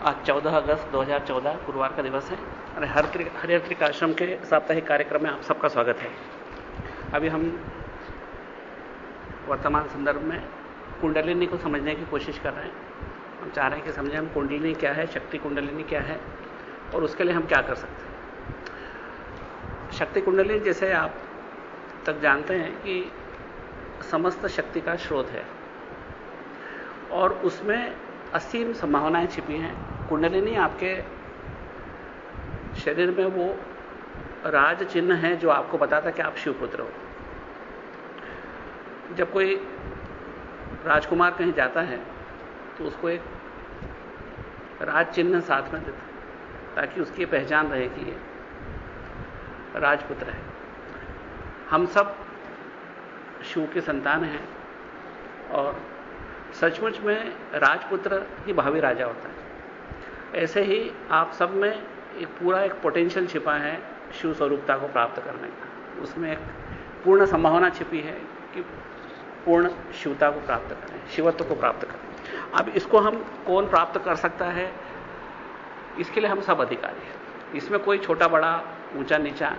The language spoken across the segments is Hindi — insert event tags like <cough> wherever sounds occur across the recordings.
आज 14 अगस्त 2014 गुरुवार का दिवस है। और हरिहर आश्रम के साप्ताहिक कार्यक्रम में आप सबका स्वागत है। अभी हम वर्तमान संदर्भ में कुंडलिनी को समझने की कोशिश कर रहे हैं। हम चाह रहे हैं कि समझें हम कुंडलिनी क्या है, शक्ति कुंडलिनी क्या है, और उसके लिए हम क्या कर सकते हैं। शक्ति कुंडलिनी, जैसे आप तक जानते हैं कि समस्त शक्ति का स्रोत है, और उसमें असीम संभावनाएँ छिपी हैं। कुंडलिनी आपके शरीर में वो राज चिन्ह है जो आपको बताता कि आप शिवपुत्र हो। जब कोई राजकुमार कहीं जाता है तो उसको एक राज चिन्ह साथ में देता ताकि उसकी पहचान रहे कि ये राजपुत्र है। हम सब शिव के संतान हैं और सचमुच में राजपुत्र ही भावी राजा होता है। ऐसे ही आप सब में एक पूरा एक पोटेंशियल छिपा है शिव स्वरूपता को प्राप्त करने का। उसमें एक पूर्ण संभावना छिपी है कि पूर्ण शिवता को प्राप्त करें, शिवत्व को प्राप्त करें। अब इसको हम कौन प्राप्त कर सकता है? इसके लिए हम सब अधिकारी हैं। इसमें कोई छोटा बड़ा ऊँचा नीचा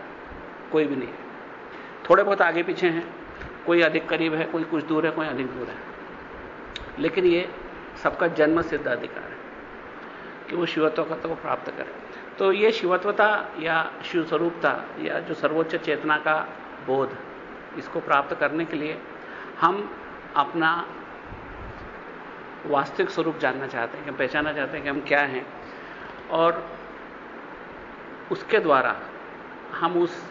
कोई भी नहीं है। थोड़े बहुत आगे पीछे हैं, कोई अधिक करीब है, कोई कुछ दूर है, कोई अधिक दूर है। लेकिन ये सबका जन्म सिद्ध अधिकार है कि वो शिवत्व को प्राप्त करे। तो ये शिवत्वता या शिव स्वरूपता या जो सर्वोच्च चेतना का बोध इसको प्राप्त करने के लिए हम अपना वास्तविक स्वरूप जानना चाहते हैं कि पहचानना चाहते हैं कि हम क्या हैं। और उसके द्वारा हम उस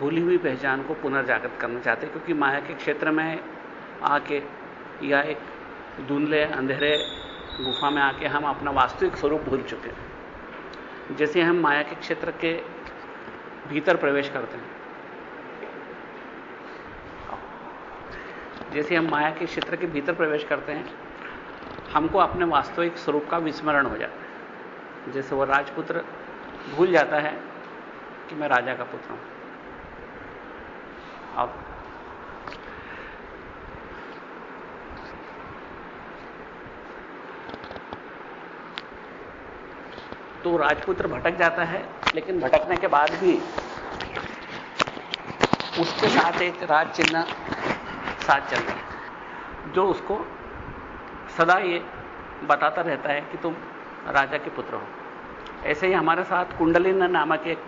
भूली हुई पहचान को पुनर्जागृत करना चाहते हैं, क्योंकि माया के क्षेत्र में आके या एक धुंधले, अंधेरे, गुफा में आके हम अपना वास्तविक स्वरूप भूल चुके हैं। जैसे हम माया के क्षेत्र के भीतर प्रवेश करते हैं। जैसे हम माया के क्षेत्र के भीतर प्रवेश करते हैं, हमको अपने वास्तविक स्वरूप का विस्मरण हो जाता है। जैसे वो राजपुत्र भूल जाता है कि मैं राजा का पुत्र हूँ। अब तो राजपुत्र भटक जाता है, लेकिन भटकने के बाद भी उसके साथ एक राज चिन्ह साथ चल रहा है, जो उसको सदा ये बताता रहता है कि तुम राजा के पुत्र हो। ऐसे ही हमारे साथ कुंडलिन नामक एक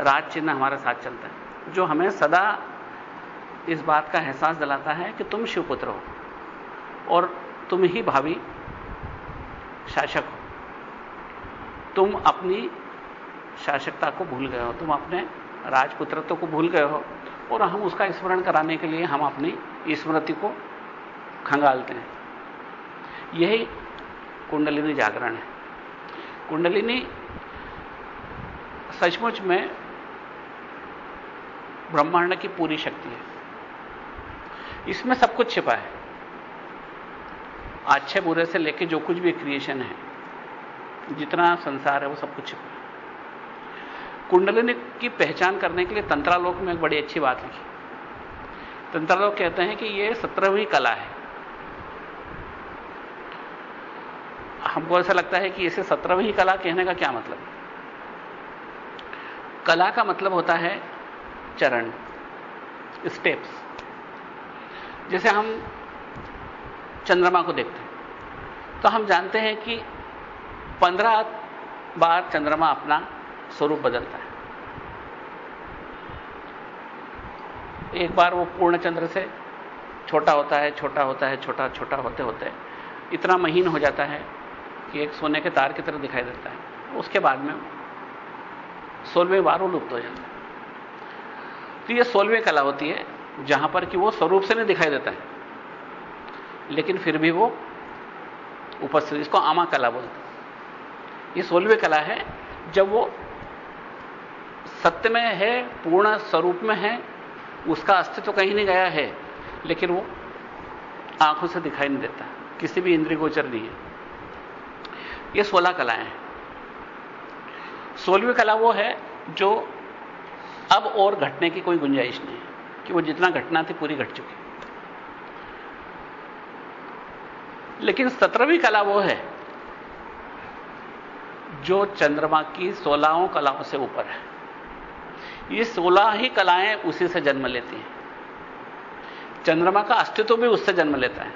राज चिन्ह हमारे साथ चलता है, जो हमें सदा इस बात का एहसास दिलाता है कि तुम शिवपुत्र हो और तुम ही भावी शासक हो। तुम अपनी शासकता को भूल गए हो, तुम अपने राजपुत्रत्व को भूल गए हो, और हम उसका स्मरण कराने के लिए हम अपनी स्मृति को खंगालते हैं। यही कुंडलिनी जागरण है। कुंडलिनी सचमुच में ब्रह्मांड की पूरी शक्ति है। इसमें सब कुछ छिपा है। अच्छे बुरे से लेकर जो कुछ भी क्रिएशन है। जितना संसार है वो सब कुछ कुंडलिनी की पहचान करने के लिए तंत्रालोक में एक बड़ी अच्छी बात लिखी। तंत्रालोक कहते हैं कि ये सत्रहवीं कला है। हमको ऐसा लगता है कि इसे सत्रहवीं कला कहने का क्या मतलब? कला का मतलब होता है चरण स्टेप्स जैसे हम चंद्रमा को देखते हैं तो हम जानते हैं कि पंद्रह बार चंद्रमा अपना स्वरूप बदलता है। एक बार वो पूर्ण चंद्र से छोटा होता है, छोटा होता है, छोटा छोटा होते होते इतना महीन हो जाता है कि एक सोने के तार की तरह दिखाई देता है। उसके बाद में सोलहवें बार वो लुप्त हो जाता है। तो ये सोलहवें कला होती है जहाँ पर कि वो स्वरूप से नहीं दिखाई देता है। लेकिन फिर भी वो उपस्थित, इसको आमा कला बोलते हैं। ये सोलहवीं कला है, जब वो सत्य में है, पूर्ण स्वरूप में है, उसका अस्तित्व कहीं नहीं गया है, लेकिन वो आँखों से दिखाई नहीं देता, किसी भी इंद्रिय गोचर नहीं है। ये सोलह कलाएँ हैं। सोलहवीं कला वो है, जो अब और घटने की कोई गुंजाइश नहीं है, कि वो जितना घटना थी पूरी घट चुकी। लेकिन सत्रहवीं कला वो है जो चंद्रमा की सोलहों कलाओं से ऊपर है। ये सोलह ही कलाएँ उसी से जन्म लेती हैं। चंद्रमा का अस्तित्व भी उससे जन्म लेता है।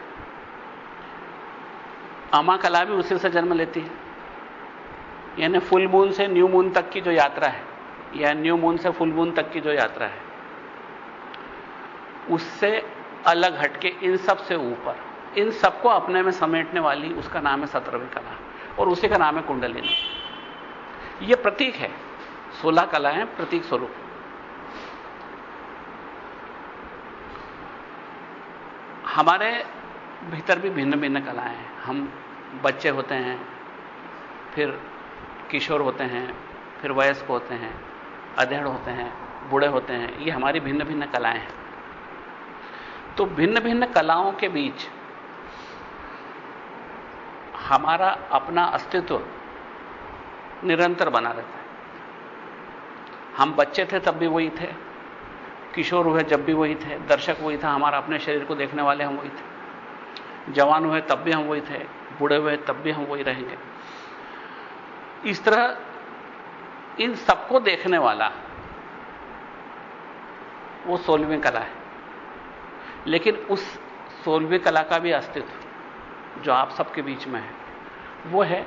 अमा कला भी उसी से जन्म लेती है। यानी फुल मून से न्यू मून तक की जो यात्रा है, या न्यू मून से फुल मून तक की जो यात्रा है, उससे अलग हटके इन सबसे ऊपर, इन सबको अपने में समेटने वाली उसका नाम है सत्रहवीं कला। और उसी का नाम है कुंडलिनी। यह प्रतीक है। सोलह कलाएँ प्रतीक स्वरूप। हमारे भीतर भी भिन्न भिन्न कलाएँ हैं। हम बच्चे होते हैं, फिर किशोर होते हैं, फिर वयस्क होते हैं, अधेड़ होते हैं, बूढ़े होते हैं। ये हमारी भिन्न भिन्न कलाएँ हैं। तो भिन्न भिन्न कलाओं के बीच हमारा अपना अस्तित्व निरंतर बना रहता है। हम बच्चे थे तब भी वही थे, किशोर हुए जब भी वही थे, दर्शक वही था, हमारा अपने शरीर को देखने वाले हम वही थे। जवान हुए तब भी हम वही थे, बूढ़े हुए तब भी हम वही रहेंगे। इस तरह इन सबको देखने वाला वो सोलहवीं कला है। लेकिन उस सोलहवीं कला का भी अस्तित्व जो आप सबके बीच में है। वो है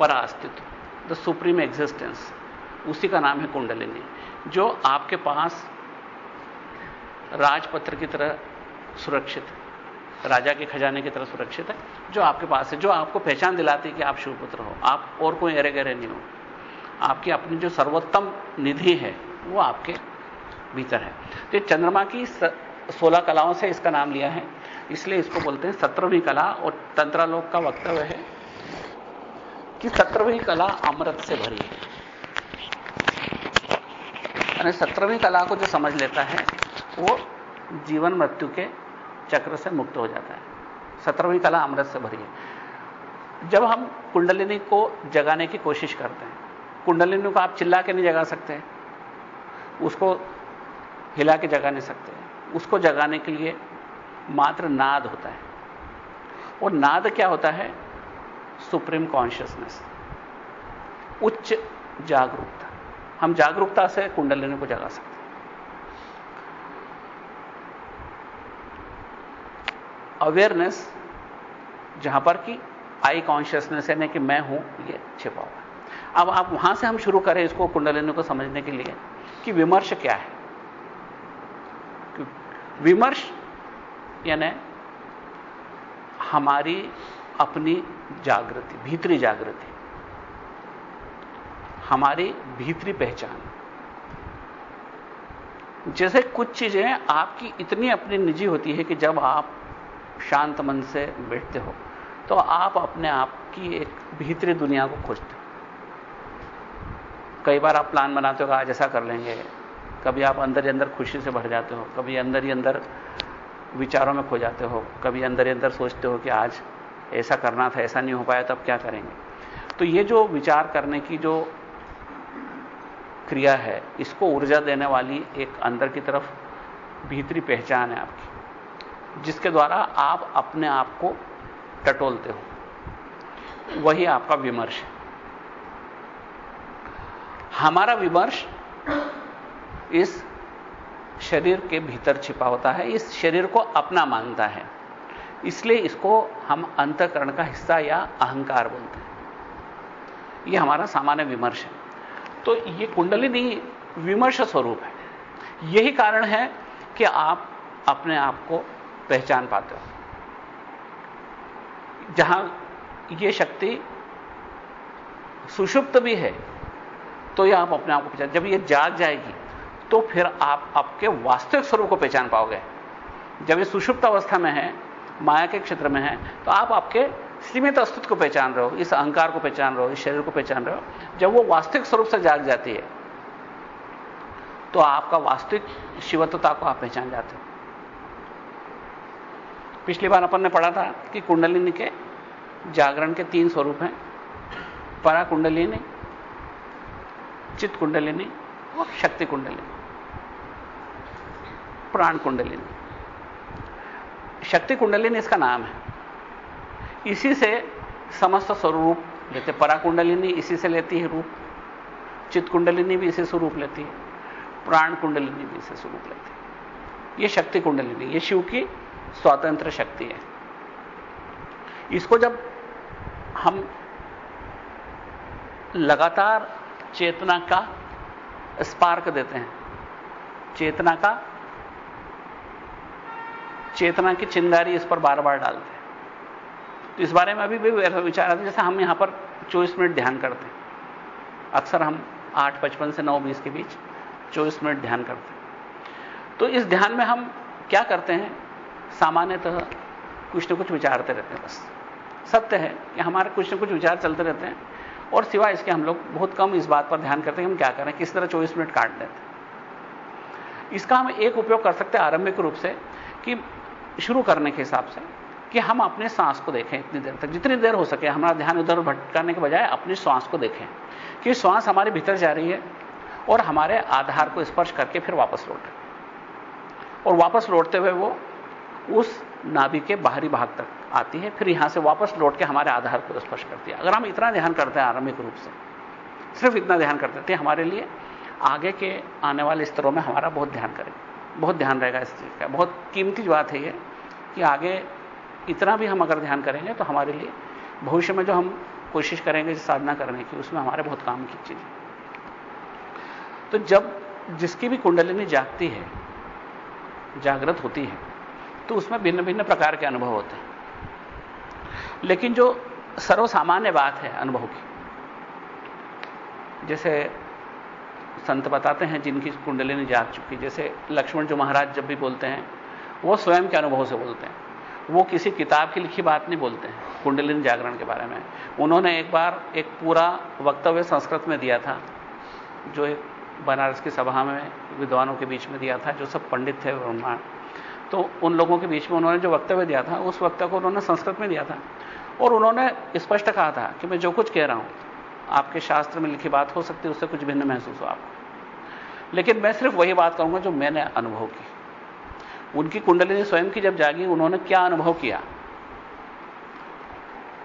परा अस्तित्व द सुप्रीम एग्जिस्टेंस उसी का नाम है कुंडलिनी, जो आपके पास राजपत्र की तरह सुरक्षित है, राजा के खजाने की तरह सुरक्षित है, जो आपके पास है, जो आपको पहचान दिलाती है कि आप शिवपुत्र हो, आप और कोई अरे गहरे नहीं हो। आपकी अपनी जो सर्वोत्तम निधि है, वो आपके भीतर है। तो चंद्रमा की सोलह कलाओं से इसका नाम लिया है, इसलिए इसको बोलते हैं सत्रहवीं कला, और तंत्रालोक का वक्तव्य है कि सत्रहवीं कला अमृत से भरी है। यानी सत्रहवीं कला को जो समझ लेता है, वो जीवन मृत्यु के चक्र से मुक्त हो जाता है। सत्रहवीं कला अमृत से भरी है। जब हम कुंडलिनी को जगाने की कोशिश करते हैं, कुंडलिनी को आप चिल्ला के नहीं जगा सकते, उसको हिला के जगा नहीं सकते, उसको जगाने के लिए मात्र नाद होता है। और नाद क्या होता है? Supreme consciousness. उच्च जागरूकता। हम जागरूकता से कुंडलिनी को जगा सकते हैं। अवेयरनेस जहाँ पर कि आई कॉन्शियसनेस है कि मैं हूँ, ये छिपा हुआ अब आप वहाँ से हम शुरू करें इसको कुंडलिनी को समझने के लिए कि विमर्श क्या है। विमर्श यानी हमारी अपनी जागृति, भीतरी जागृति। हमारी भीतरी पहचान। जैसे कुछ चीज़ें आपकी इतनी अपनी निजी होती है कि जब आप शांत मन से बैठते हो तो आप अपने आप की एक भीतरी दुनिया को खोजते हो। कई बार आप प्लान बनाते हो आज ऐसा कर लेंगे। कभी आप अंदर ही अंदर खुशी से भर जाते हो, कभी अंदर ही अंदर विचारों में खो जाते हो, कभी अंदर ही अंदर सोचते हो कि आज ऐसा करना था, ऐसा नहीं हो पाया, तब क्या करेंगे? तो ये जो विचार करने की जो क्रिया है, इसको ऊर्जा देने वाली एक अंदर की तरफ़ भीतरी पहचान है आपकी, जिसके द्वारा आप अपने आप को टटोलते हो। वही आपका विमर्श है। हमारा विमर्श इस शरीर के भीतर छिपा होता है, इस शरीर को अपना मानता है। इसलिए इसको हम अंतकरण का हिस्सा या अहंकार बोलते हैं। यह हमारा सामान्य विमर्श है। तो यह कुंडलिनी विमर्श स्वरूप है। यही कारण है कि आप अपने आप को पहचान पाते हो। जहाँ यह शक्ति सुषुप्त भी है तो यह आप अपने आप को पहचान, जब यह जाग जाएगी तो फिर आप आपके वास्तविक स्वरूप को पहचान पाओगे। जब ये सुषुप्त अवस्था में है माया के क्षेत्र में है तो आप आपके सीमित अस्तित्व को पहचान रहे हो, इस अहंकार को पहचान रहे हो, इस शरीर को पहचान रहे हो। जब वो वास्तविक स्वरूप से जाग जाती है तो आपका वास्तविक शिवत्वता को आप पहचान जाते हो। पिछली बार अपन ने पढ़ा था कि कुंडलिनी के जागरण के तीन स्वरूप हैं परा कुंडलिनी चित्त कुंडलिनी और शक्ति कुंडलिनी प्राण कुंडलिनी शक्ति कुंडलिनी इसका नाम है। इसी से समस्त स्वरूप लेते परा कुंडलिनी इसी से लेती है रूप। चित कुंडलिनी भी इसी से रूप लेती है। प्राण कुंडलिनी भी इसे स्वरूप लेती है। ये शक्ति कुंडलिनी, ये शिव की स्वतंत्र शक्ति है। इसको जब हम लगातार चेतना का स्पार्क देते हैं, चेतना का चेतना की चिंगारी इस पर बार बार डालते हैं। तो इस बारे में अभी भी ऐसा विचार आता है, जैसे हम यहाँ पर 24 मिनट ध्यान करते हैं। अक्सर हम 8:55 से नौ बीस के बीच 24 मिनट ध्यान करते हैं। तो इस ध्यान में हम क्या करते हैं? सामान्यतः कुछ न कुछ विचारते रहते हैं बस। सत्य है कि हमारे कुछ न कुछ विचार चलते रहते हैं और सिवाय इसके हम लोग बहुत कम इस बात पर ध्यान करते हैं कि हम क्या करें, किस तरह 24 मिनट काट देते हैं। इसका हम एक उपयोग कर सकते हैं आरंभिक रूप से कि शुरू करने के हिसाब से कि हम अपने सांस को देखें इतनी देर तक। जितनी देर हो सके, हमारा ध्यान उधर भटकाने के बजाय अपनी श्वास को देखें कि श्वास हमारे भीतर जा रही है और हमारे आधार को स्पर्श करके फिर वापस लौटे। और वापस लौटते हुए वो उस नाभि के बाहरी भाग तक आती है, फिर यहाँ से वापस लौट के हमारे आधार को स्पर्श करती है। अगर हम इतना ध्यान करते हैं आरंभिक रूप से, सिर्फ़ इतना ध्यान करते थे हमारे लिए आगे के आने वाले स्तरों में हमारा बहुत ध्यान करेगा। बहुत ध्यान रहेगा इस चीज़ का। बहुत कीमती बात है ये कि आगे इतना भी हम अगर ध्यान करेंगे तो हमारे लिए भविष्य में जो हम कोशिश करेंगे साधना करने की उसमें हमारे बहुत काम की चीज़ तो जब जिसकी भी कुंडलिनी जागती है, जागृत होती है तो उसमें भिन्न भिन्न प्रकार के अनुभव होते हैं। लेकिन जो सर्वसामान्य बात है अनुभव की, जैसे संत बताते हैं जिनकी कुंडलिनी जाग चुकी जैसे लक्ष्मण जो महाराज जब भी बोलते हैं, वो स्वयं के अनुभव से बोलते हैं। वो किसी किताब की लिखी बात नहीं बोलते हैं, कुंडलिनी जागरण के बारे में। उन्होंने एक बार एक पूरा वक्तव्य संस्कृत में दिया था, जो एक बनारस की सभा में विद्वानों के बीच में दिया था, जो सब पंडित थे ब्रह्मांड। तो उन लोगों के बीच में उन्होंने जो वक्तव्य दिया था, उस वक्तव्य को उन्होंने संस्कृत में दिया था। और उन्होंने स्पष्ट कहा था कि मैं जो कुछ कह रहा हूँ आपके शास्त्र में लिखी बात हो सकती है, उससे कुछ भिन्न महसूस हो आपको। लेकिन मैं सिर्फ़ वही बात कहूँगा जो मैंने अनुभव की। उनकी कुंडलिनी स्वयं की जब जागी, उन्होंने क्या अनुभव किया?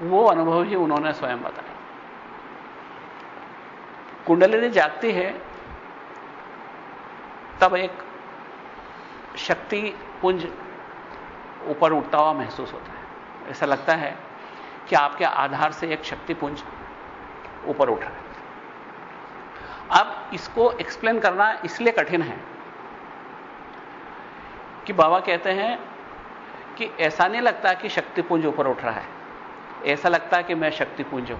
वो अनुभव ही उन्होंने स्वयं बताया। कुंडलिनी जागती है, तब एक शक्ति पुंज ऊपर उठता हुआ महसूस होता है। ऐसा लगता है कि आपके आधार से एक शक्ति पुंज ऊपर उठ रहा है। अब इसको एक्सप्लेन करना इसलिए कठिन है कि बाबा कहते हैं कि ऐसा नहीं लगता कि शक्तिपुंज ऊपर उठ रहा है। ऐसा लगता है कि मैं शक्तिपुंज हूँ।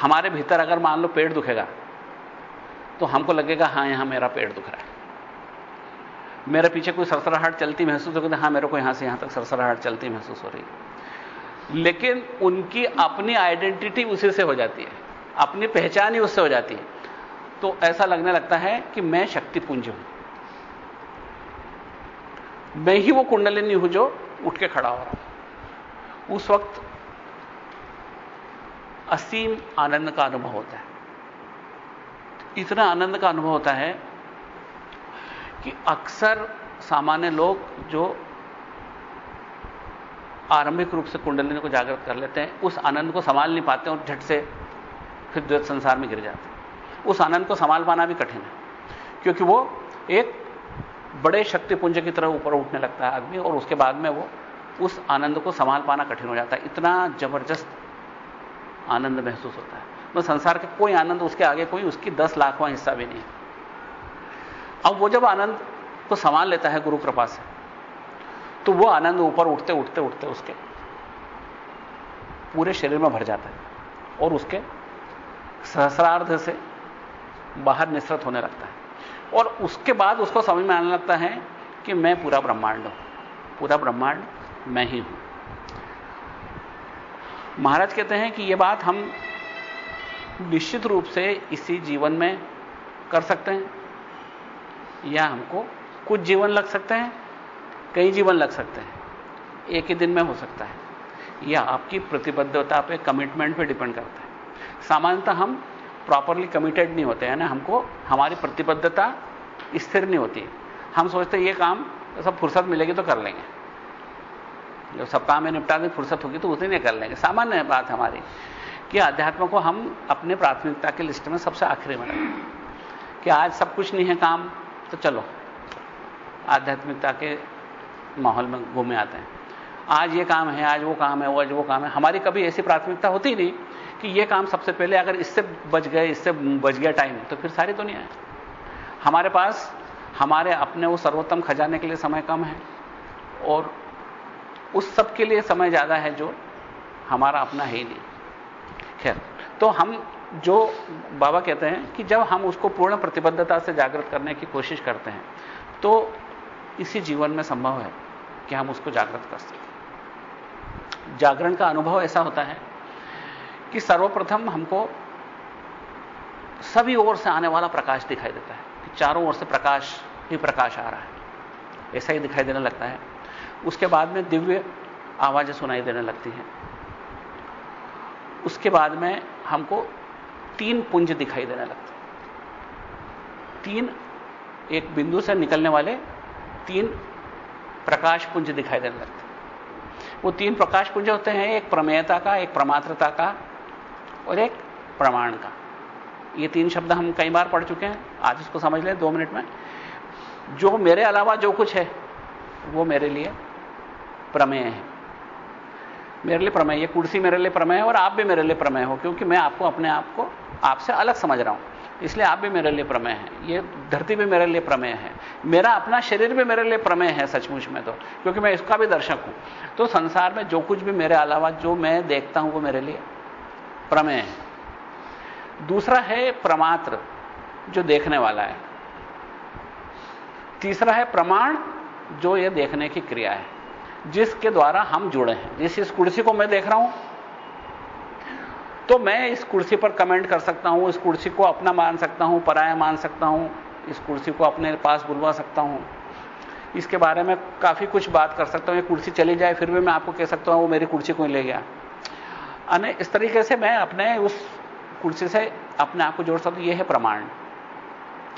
हमारे भीतर अगर मान लो पेट दुखेगा तो हमको लगेगा, हाँ, यहाँ मेरा पेट दुख रहा है। मेरे पीछे कोई सरसराहट चलती महसूस होगी हाँ, मेरे को यहाँ से यहाँ तक सरसराहट चलती महसूस हो रही लेकिन उनकी अपनी आइडेंटिटी उसी से हो जाती है। अपनी पहचान ही उससे हो जाती है। तो ऐसा लगने लगता है कि मैं शक्ति शक्तिपुंज हूँ। मैं ही वो कुंडलिनी हूँ जो उठ के खड़ा हो रहा हूँ। उस वक्त असीम आनंद का अनुभव होता है। इतना आनंद का अनुभव होता है कि अक्सर सामान्य लोग जो आरंभिक रूप से कुंडलिनी को जागृत कर लेते हैं। उस आनंद को संभाल नहीं पाते और झट से फिर द्वैत संसार में गिर जाते हैं। उस आनंद को संभाल पाना भी कठिन है, क्योंकि वो एक बड़े शक्तिपुंज की तरह ऊपर उठने लगता है आदमी, और उसके बाद में वो उस आनंद को संभाल पाना कठिन हो जाता है। इतना ज़बरदस्त आनंद महसूस होता है। तो संसार का कोई आनंद, उसके आगे कोई, उसकी दस लाखवां हिस्सा भी नहीं अब वो जब आनंद को संभाल लेता है गुरु कृपा से तो वो आनंद ऊपर उठते उठते उठते उसके पूरे शरीर में भर जाता है और उसके सहस्रार्ध से बाहर निसृत होने लगता है। और उसके बाद उसको समझ में आने लगता है कि मैं पूरा ब्रह्मांड हूँ। पूरा ब्रह्मांड मैं ही हूँ। महाराज कहते हैं कि यह बात हम निश्चित रूप से इसी जीवन में कर सकते हैं या हमको कुछ जीवन लग सकते हैं। कई जीवन लग सकते हैं। एक ही दिन में हो सकता है। यह आपकी प्रतिबद्धता पे कमिटमेंट पे डिपेंड करता है। सामान्यतः हम प्रॉपरली कमिटेड नहीं होते हैं ना हमको, हमारी प्रतिबद्धता स्थिर नहीं होती। हम सोचते ये काम सब फुर्सत मिलेगी तो कर लेंगे। जब सब काम में निपटा दें, फुर्सत होगी तो उसे नहीं कर लेंगे। सामान्य बात हमारी कि अध्यात्म को हम अपने प्राथमिकता के लिस्ट में सबसे आखिरी में रखें। कि आज सब कुछ नहीं है काम तो चलो। आध्यात्मिकता के माहौल में घूमे आते हैं। आज ये काम है, आज वो काम है, वो आज वो काम है। हमारी कभी ऐसी प्राथमिकता होती नहीं कि ये काम सबसे पहले अगर इससे बच गए, इससे बच गया टाइम तो फिर सारी दुनिया है। हमारे पास, हमारे अपने वो सर्वोत्तम खजाने के लिए समय कम है और उस सब के लिए समय ज़्यादा है जो हमारा अपना है ही नहीं। खैर तो हम जो बाबा कहते हैं कि जब हम उसको पूर्ण प्रतिबद्धता से जागृत करने की कोशिश करते हैं तो इसी जीवन में संभव है कि हम उसको जागृत कर सकें। जागरण का अनुभव ऐसा होता है कि सर्वप्रथम हमको सभी ओर से आने वाला प्रकाश दिखाई देता है कि चारों ओर से प्रकाश ही प्रकाश आ रहा है। ऐसा ही दिखाई देने लगता है। उसके बाद में दिव्य आवाज़ें सुनाई देने लगती हैं। उसके बाद में हमको तीन पुंज दिखाई देने लगते हैं। तीन एक बिंदु से निकलने वाले तीन प्रकाश पुंज दिखाई देने लगते वो तीन प्रकाश पुंज होते हैं, एक प्रमेयता का, एक प्रमात्रता का और एक प्रमाण का। ये तीन शब्द हम कई बार पढ़ चुके हैं, आज इसको समझ लें दो मिनट में। जो मेरे अलावा जो कुछ है, वो मेरे लिए प्रमेय है। मेरे लिए प्रमेय, ये कुर्सी मेरे लिए प्रमेय है और आप भी मेरे लिए प्रमेय हो, क्योंकि मैं आपको अपने आप को आपसे अलग समझ रहा हूँ। इसलिए आप भी मेरे लिए प्रमेय हैं। ये धरती भी मेरे लिए प्रमेय है। मेरा अपना शरीर भी मेरे लिए प्रमेय है सचमुच में तो क्योंकि मैं इसका भी दर्शक हूँ। तो संसार में जो कुछ भी मेरे अलावा जो मैं देखता हूँ वो मेरे लिए प्रमेय है। दूसरा है प्रमात्र, जो देखने वाला है। तीसरा है प्रमाण, जो ये देखने की क्रिया है, जिसके द्वारा हम जुड़े हैं। जिस इस कुर्सी को मैं देख रहा हूँ तो मैं इस कुर्सी पर कमेंट कर सकता हूँ, इस कुर्सी को अपना मान सकता हूँ, पराया मान सकता हूँ, इस कुर्सी को अपने पास बुलवा सकता हूँ। इसके बारे में काफ़ी कुछ बात कर सकता हूँ, ये कुर्सी चली जाए, फिर भी मैं आपको कह सकता हूँ, वो मेरी कुर्सी को ही ले गया। अने इस तरीके से मैं अपने उस कुर्सी से अपने आप को जोड़ सकता हूँ यह है प्रमाण।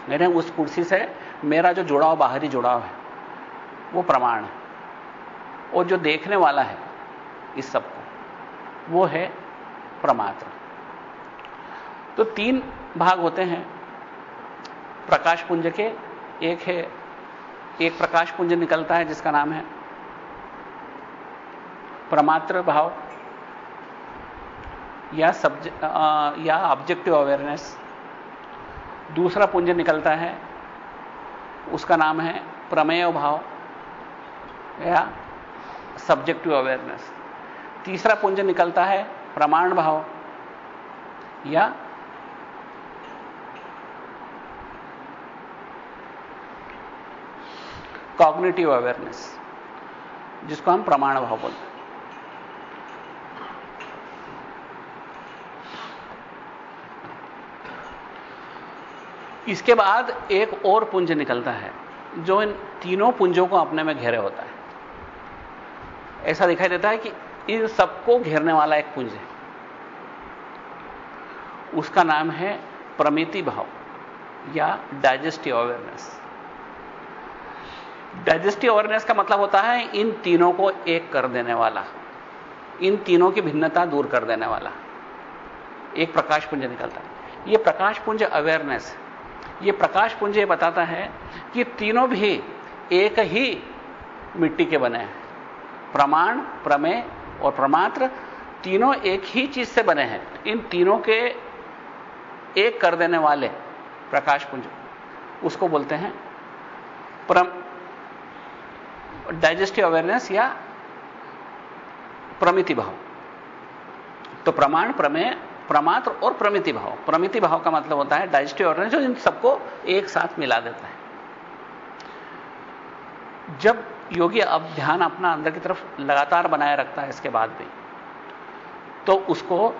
मैंने उस कुर्सी से मेरा जो जुड़ाव, बाहरी जुड़ाव है, वो प्रमाण है। और जो देखने वाला है, इस सबको वो है प्रमात्र। तो तीन भाग होते हैं। प्रकाश पुंज के एक है, एक प्रकाश पुंज निकलता है जिसका नाम है प्रमात्र भाव या सब्ज या ऑब्जेक्टिव अवेयरनेस दूसरा पुंज निकलता है, उसका नाम है प्रमेय भाव या सब्जेक्टिव अवेयरनेस तीसरा पुंज निकलता है प्रमाण भाव या कॉग्निटिव अवेयरनेस जिसको हम प्रमाण भाव बोलते हैं। इसके बाद एक और पुंज निकलता है, जो इन तीनों पुंजों को अपने में घेरे होता है। ऐसा दिखाई देता है कि इन सबको घेरने वाला एक पुंज है। उसका नाम है प्रमिति भाव या डाइजेस्टिव अवेयरनेस। डाइजेस्टिव अवेयरनेस का मतलब होता है इन तीनों को एक कर देने वाला। इन तीनों की भिन्नता दूर कर देने वाला। एक प्रकाश पुंज निकलता है। यह प्रकाश पुंज अवेयरनेस। यह प्रकाश पुंज यह बताता है कि तीनों भी एक ही मिट्टी के बने हैं। प्रमाण, प्रमेय और प्रमात्र तीनों एक ही चीज़ से बने हैं। इन तीनों के एक कर देने वाले प्रकाश पुंज, उसको बोलते हैं डाइजेस्टिव अवेयरनेस या प्रमिति भाव। तो प्रमाण, प्रमेय, प्रमात्र और प्रमिति भाव। प्रमिति भाव का मतलब होता है डाइजेस्टिव अवेयरनेस जो इन सबको एक साथ मिला देता है। जब योगी अब ध्यान अपना अंदर की तरफ़ लगातार बनाए रखता है इसके बाद भी तो उसको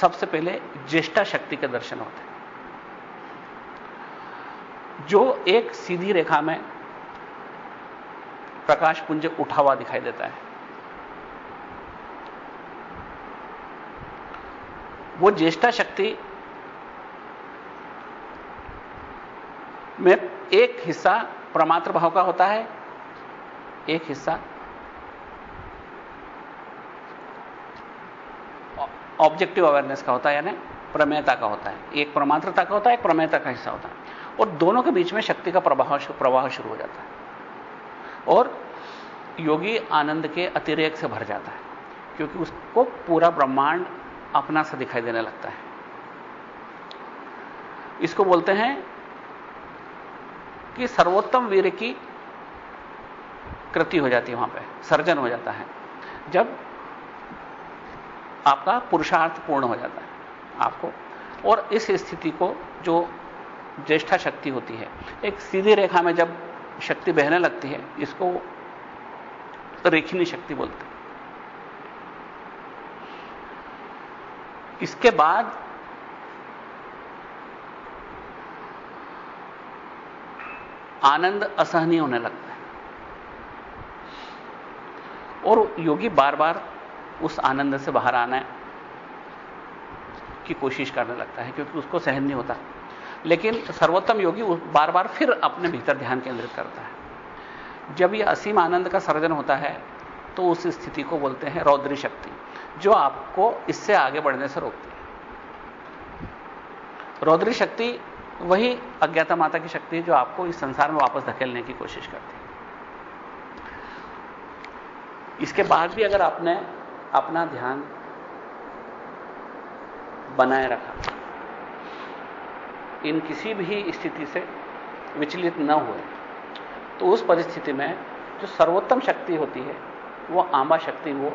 सबसे पहले ज्येष्ठा शक्ति के दर्शन होते हैं। जो एक सीधी रेखा में प्रकाश पुंज उठा हुआ दिखाई देता है। वो ज्येष्ठा शक्ति में एक हिस्सा प्रमात्र भाव का होता है, एक हिस्सा ऑब्जेक्टिव अवेयरनेस का होता है, यानी प्रमेयता का होता है। एक प्रमात्रता का होता है, एक प्रमेयता का हिस्सा होता है। और दोनों के बीच में शक्ति का प्रभाव प्रवाह शुरू हो जाता है। और योगी आनंद के अतिरेक से भर जाता है, क्योंकि उसको पूरा ब्रह्मांड अपना सा दिखाई देने लगता है। इसको बोलते हैं कि सर्वोत्तम वीर की कृति हो जाती है वहाँ पे, सर्जन हो जाता है। जब आपका पुरुषार्थ पूर्ण हो जाता है आपको, और इस स्थिति को जो ज्येष्ठा शक्ति होती है, एक सीधी रेखा में जब शक्ति बहने लगती है, इसको रेखिनी शक्ति बोलते हैं। इसके बाद आनंद असहनीय होने लगता है। और योगी बार बार उस आनंद से बाहर आने की कोशिश करने लगता है, क्योंकि उसको सहन नहीं होता। लेकिन सर्वोत्तम योगी बार बार फिर अपने भीतर ध्यान केंद्रित करता है। जब यह असीम आनंद का सर्जन होता है तो उस स्थिति को बोलते हैं रौद्री शक्ति, जो आपको इससे आगे बढ़ने से रोकती है। रौद्री शक्ति वही अज्ञाता माता की शक्ति है, जो आपको इस संसार में वापस धकेलने की कोशिश करती है। इसके बाद भी अगर आपने अपना ध्यान बनाए रखा इन किसी भी स्थिति से विचलित न हुए। तो उस परिस्थिति में जो सर्वोत्तम शक्ति होती है, वो आंबा शक्ति वो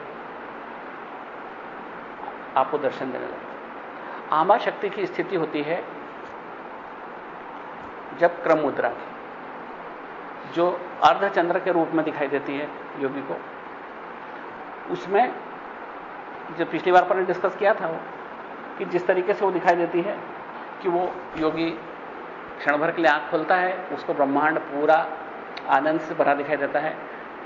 आपको दर्शन देने लगती है। आंबा शक्ति की स्थिति होती है जब क्रम मुद्रा की, जो अर्धचंद्र के रूप में दिखाई देती है योगी को। उसमें जो पिछली बार पर डिस्कस किया था वो, कि जिस तरीके से वो दिखाई देती है कि वो योगी क्षण भर के लिए आँख खोलता है, उसको ब्रह्मांड पूरा आनंद से भरा दिखाई देता है,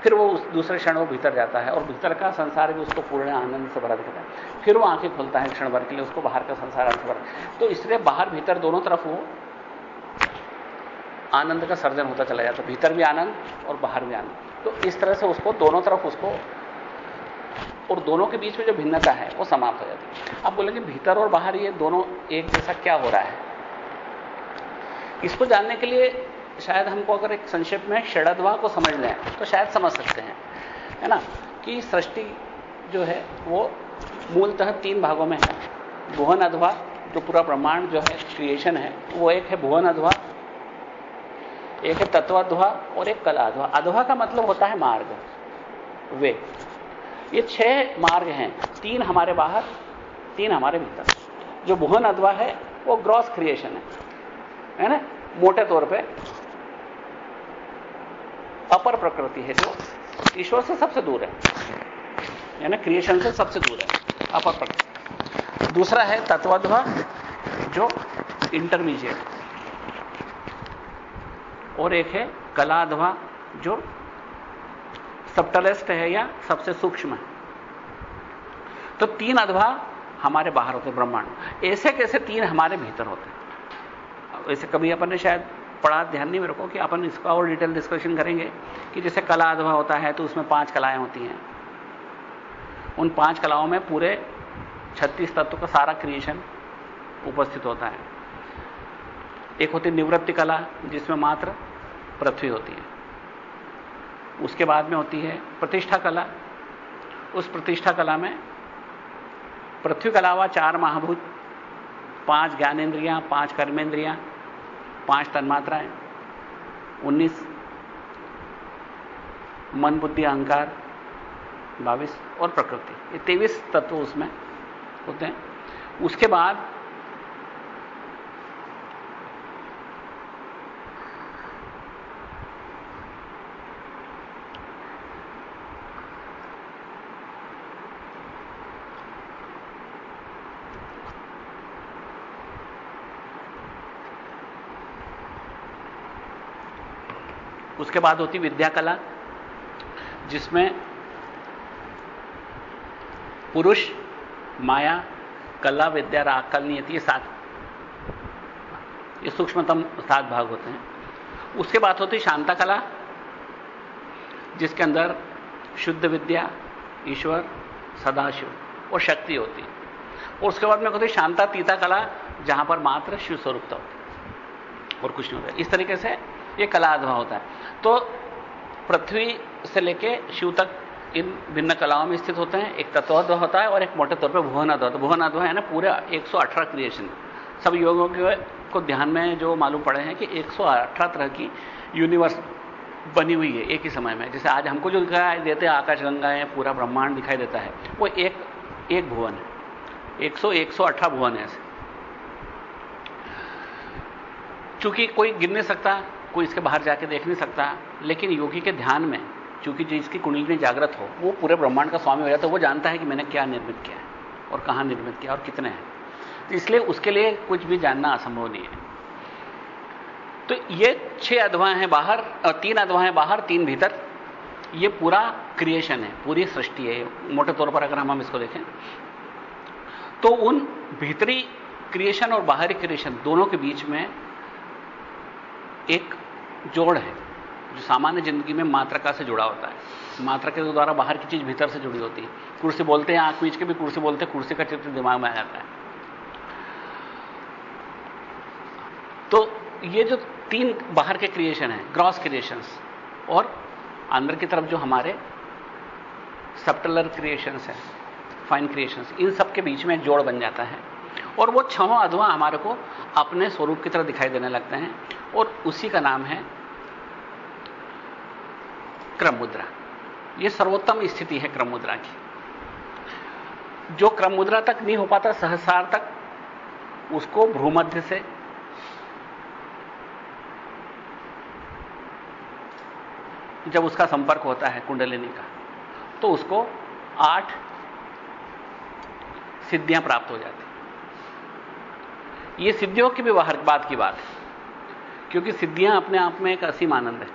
फिर वो उस दूसरे क्षण वो भीतर जाता है और भीतर का संसार भी उसको पूर्ण आनंद से भरा दिखाता है। फिर वो आँखें खोलता है क्षण भर के लिए, उसको बाहर का संसार आनंद भरा तो इसलिए बाहर भीतर दोनों तरफ़ वो आनंद का सर्जन होता चला जाता है। भीतर भी आनंद और बाहर भी आनंद। तो इस तरह से उसको, दोनों तरफ़ उसको और दोनों के बीच में जो भिन्नता है, वो समाप्त हो जाती है। आप बोलेंगे, भीतर और बाहर ये दोनों एक जैसा क्या हो रहा है? इसको जानने के लिए शायद हमको अगर एक संक्षेप में षडध्वा को समझ लें तो शायद समझ सकते हैं। है ना? कि सृष्टि जो है, वो मूलतः तीन भागों में है। भुवन अधवा, जो पूरा ब्रह्मांड जो है क्रिएशन है, वो एक है भुवन अधवा, एक है तत्वाध्वा और एक कला अधवा अधवा का मतलब होता है मार्ग, वे। ये छह मार्ग हैं। तीन हमारे बाहर, तीन हमारे भीतर। जो भुवन अधवा है, वो ग्रॉस क्रिएशन है। है ना? मोटे तौर पे। अपर प्रकृति है जो ईश्वर से सबसे दूर है। यानी क्रिएशन से सबसे दूर है, अपर प्रकृति। दूसरा है तत्वाध्वा, जो इंटरमीडिएट और एक है कलाध्वा, जो सबटलेस्ट है या सबसे सूक्ष्म है? तो तीन अधवा हमारे बाहर होते ब्रह्मांड। ऐसे कैसे तीन हमारे भीतर होते ऐसे कभी अपन ने शायद पढ़ा, ध्यान नहीं मेरे को कि अपन इसका और डिटेल डिस्कशन करेंगे कि जैसे कला अधवा होता है तो उसमें पाँच कलाएँ होती हैं। उन पाँच कलाओं में पूरे छत्तीस तत्व का सारा क्रिएशन उपस्थित होता है। एक होती निवृत्ति कला, जिसमें मात्र पृथ्वी होती है। उसके बाद में होती है प्रतिष्ठा कला। उस प्रतिष्ठा कला में पृथ्वी के अलावा चार महाभूत, पाँच ज्ञानेन्द्रियाँ, पाँच कर्मेंद्रियाँ पाँच तन्मात्राएँ, उन्नीस मन, बुद्धि, अहंकार बाईस और प्रकृति। ये तेईस तत्व उसमें होते हैं। उसके बाद उसके बाद होती विद्या कला जिसमें पुरुष, माया, कला, विद्या, राग, कल, नियति, ये सात, ये सूक्ष्मतम सात भाग होते हैं। उसके बाद होती शांता कला जिसके अंदर शुद्ध विद्या, ईश्वर, सदाशिव और शक्ति होती और उसके बाद में कहते शांता, तीता कला, जहाँ पर मात्र शिव स्वरूपता होती और कुछ नहीं होता। इस तरीके से ये कला अधवा होता है। तो पृथ्वी से लेके शिव तक इन भिन्न कलाओं में स्थित होते हैं। एक तत्वध्व होता है और एक मोटे तौर पर भुवन अध्व। भुवन अध्व है ना पूरे 118 क्रिएशन सब योगों के को ध्यान में जो मालूम पड़े हैं कि 118 तरह की यूनिवर्स बनी हुई है एक ही समय में। जैसे आज हमको जो दिखाई देते हैं, आकाश, गंगा है पूरा ब्रह्मांड दिखाई देता है। वो एक एक भुवन है। 100 118 भुवन है ऐसे। चूँकि कोई गिन नहीं सकता कोई इसके बाहर जाके देख नहीं सकता। लेकिन योगी के ध्यान में, चूँकि जो इसकी कुंडली जागृत हो, वो पूरे ब्रह्मांड का स्वामी हो जाता है, वो जानता है कि मैंने क्या निर्मित किया है और कहाँ निर्मित किया और कितने हैं। तो इसलिए उसके लिए कुछ भी जानना असंभव नहीं है। तो ये छह अधवाएँ हैं बाहर और तीन अधवाएँ बाहर, तीन भीतर। ये पूरा क्रिएशन है, पूरी सृष्टि है। मोटे तौर पर अगर हम हम इसको देखें तो उन भीतरी क्रिएशन और बाहरी क्रिएशन दोनों के बीच में एक जोड़ है, जो सामान्य ज़िंदगी में मात्रका से जुड़ा होता है। मात्रा के द्वारा बाहर की चीज़ भीतर से जुड़ी होती है। कुर्सी बोलते हैं, आँख बीच के भी कुर्सी बोलते हैं, कुर्सी का चित्र दिमाग में आ जाता है। तो ये जो तीन बाहर के क्रिएशन है ग्रॉस क्रिएशंस और अंदर की तरफ़ जो हमारे सब्टलर क्रिएशंस है फाइन क्रिएशंस इन सब के बीच में जोड़ बन जाता है। और वो छहों अधवा हमारे को अपने स्वरूप की तरह दिखाई देने लगते हैं और उसी का नाम है क्रम मुद्रा यह सर्वोत्तम स्थिति है क्रम मुद्रा की। जो क्रम मुद्रा तक नहीं हो पाता, सहसार तक, उसको भ्रूमध्य से जब उसका संपर्क होता है कुंडलिनी का तो उसको आठ सिद्धियाँ प्राप्त हो जाती ये सिद्धियों की भी बात की बात है। क्योंकि सिद्धियाँ अपने आप में एक असीम आनंद है।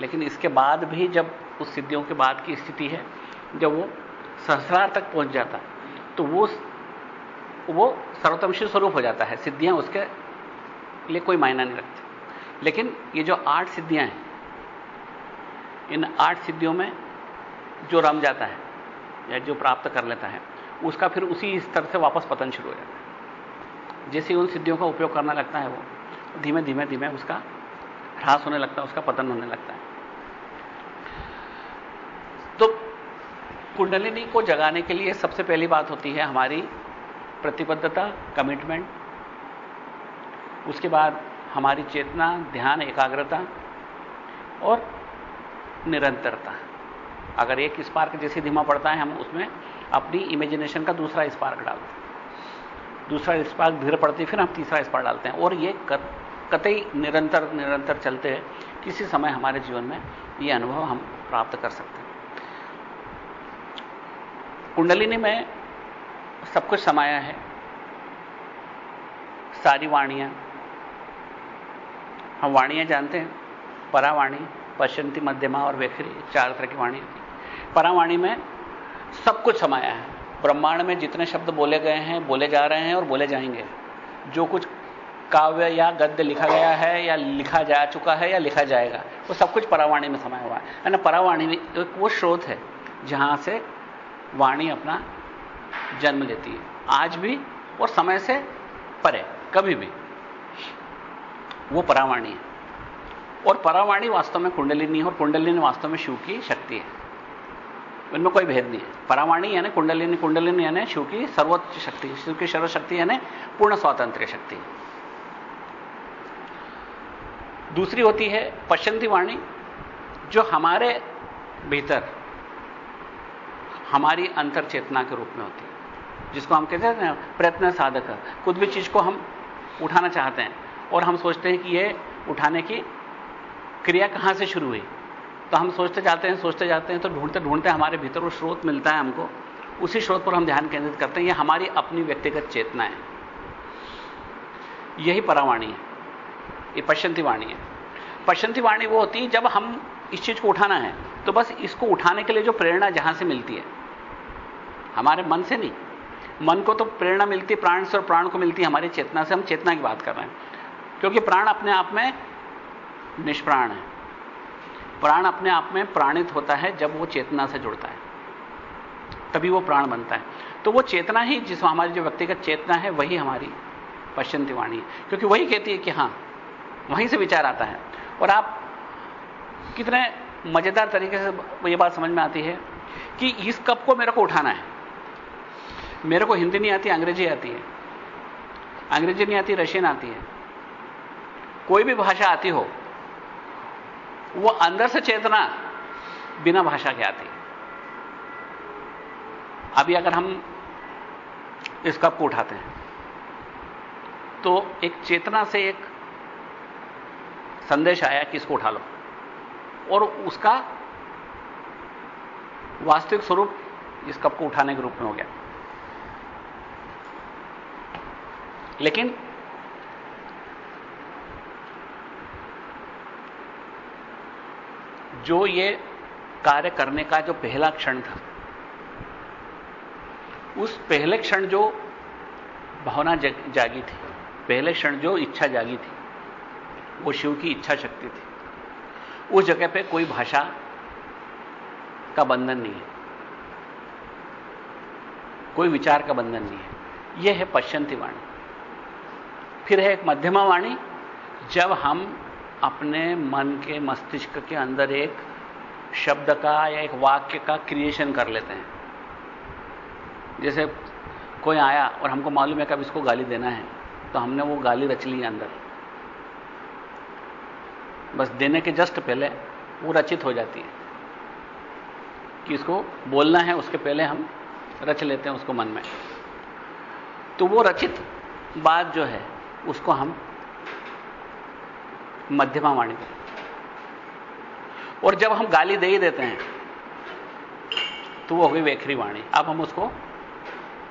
लेकिन इसके बाद भी जब उस सिद्धियों के बाद की स्थिति है, जब वो सहस्रार तक पहुँच जाता तो वो वो सर्वतमशी स्वरूप हो जाता है। सिद्धियाँ उसके लिए कोई मायना नहीं रखती। लेकिन ये जो आठ सिद्धियाँ हैं, इन आठ सिद्धियों में जो रम जाता है या जो प्राप्त कर लेता है, उसका फिर उसी स्तर से वापस पतन शुरू हो जाता है। जैसे उन सिद्धियों का उपयोग करना लगता है वो, धीमे धीमे धीमे उसका ह्रास होने लगता है, उसका पतन होने लगता है। तो कुंडलिनी को जगाने के लिए सबसे पहली बात होती है हमारी प्रतिबद्धता कमिटमेंट उसके बाद हमारी चेतना, ध्यान, एकाग्रता और निरंतरता। अगर एक स्पार्क जैसे धीमा पड़ता है, हम उसमें अपनी इमेजिनेशन का दूसरा स्पार्क डालते हैं। दूसरा स्पार्क धीरे पड़ती फिर हम तीसरा स्पार्क डालते हैं। और ये कतई निरंतर निरंतर चलते हैं। किसी समय हमारे जीवन में ये अनुभव हम प्राप्त कर सकते हैं। कुंडलिनी में सब कुछ समाया है। सारी वाणियाँ। हम वाणियाँ जानते हैं। परावाणी पश्चंती मध्यमा और वेखरी, चार तरह की वाणी परावाणी में सब कुछ समाया है। ब्रह्मांड में जितने शब्द बोले गए हैं, बोले जा रहे हैं और बोले जाएँगे। जो कुछ काव्य या गद्य लिखा गया है या लिखा जा चुका है या लिखा जाएगा, वो सब कुछ परावाणी में समाया हुआ है। ना परावाणी एक वो स्रोत है, जहाँ से वाणी अपना जन्म लेती है। आज भी और समय से परे, कभी भी। वो परावाणी है। और परावाणी वास्तव में कुंडलिनी है और कुंडलिनी वास्तव में शिव की शक्ति है। इनमें कोई भेद नहीं है। परावाणी यानी कुंडलिनी कुंडलिनी यानी शिव की सर्वोच्च शक्ति शिव की सर्वशक्ति यानी पूर्ण स्वातंत्र शक्ति। दूसरी होती है पश्चंती वाणी जो हमारे भीतर, हमारी अंतर चेतना के रूप में होती है, जिसको हम कहते हैं प्रयत्न साधक। कुछ भी चीज़ को हम उठाना चाहते हैं और हम सोचते हैं कि ये उठाने की क्रिया कहाँ से शुरू हुई? तो हम सोचते जाते हैं, सोचते जाते हैं तो ढूंढते ढूंढते हमारे भीतर वो स्रोत मिलता है हमको। उसी स्रोत पर हम ध्यान केंद्रित करते हैं। ये हमारी अपनी व्यक्तिगत चेतना है। यही परावाणी है। ये पश्चंती वाणी है। पश्चंती वाणी वो होती है, जब हम इस चीज़ को उठाना है तो बस इसको उठाने के लिए जो प्रेरणा जहाँ से मिलती है। हमारे मन से नहीं। मन को तो प्रेरणा मिलती प्राण से और प्राण को मिलती है हमारी चेतना से। हम चेतना की बात कर रहे हैं। क्योंकि प्राण अपने आप में निष्प्राण है। प्राण अपने आप में प्राणित होता है जब वो चेतना से जुड़ता है। तभी वो प्राण बनता है। तो वो चेतना ही जिस हमारी जो व्यक्तिगत चेतना है, वही हमारी पश्चंती वाणी है। क्योंकि वही कहती है कि हाँ, वहीं से विचार आता है। और आप कितने मज़ेदार तरीके से ये बात समझ में आती है कि इस कप को मेरे को उठाना है। मेरे को हिंदी नहीं आती, अंग्रेज़ी आती है। अंग्रेज़ी नहीं आती, रशियन आती है। कोई भी भाषा आती हो वो अंदर से चेतना बिना भाषा के आती अभी अगर हम इस कप को उठाते हैं तो एक चेतना से एक संदेश आया कि इसको उठा लो। और उसका वास्तविक स्वरूप इस कप को उठाने के रूप में हो गया। लेकिन जो ये कार्य करने का जो पहला क्षण था, उस पहले क्षण जो भावना जागी थी, पहले क्षण जो इच्छा जागी थी, वो शिव की इच्छा शक्ति थी। उस जगह पे कोई भाषा का बंधन नहीं है। कोई विचार का बंधन नहीं है। यह है पश्चंती वाणी। फिर है एक मध्यमा वाणी, जब हम अपने मन के मस्तिष्क के अंदर एक शब्द का या एक वाक्य का क्रिएशन कर लेते हैं। जैसे कोई आया और हमको मालूम है कि अब इसको गाली देना है तो हमने वो गाली रच ली अंदर। बस देने के जस्ट पहले वो रचित हो जाती है कि इसको बोलना है, उसके पहले हम रच लेते हैं उसको मन में। तो वो रचित बात जो है, उसको हम मध्यमा वाणी। और जब हम गाली दे ही देते हैं तो वो हो गई वेखरी वाणी। अब हम उसको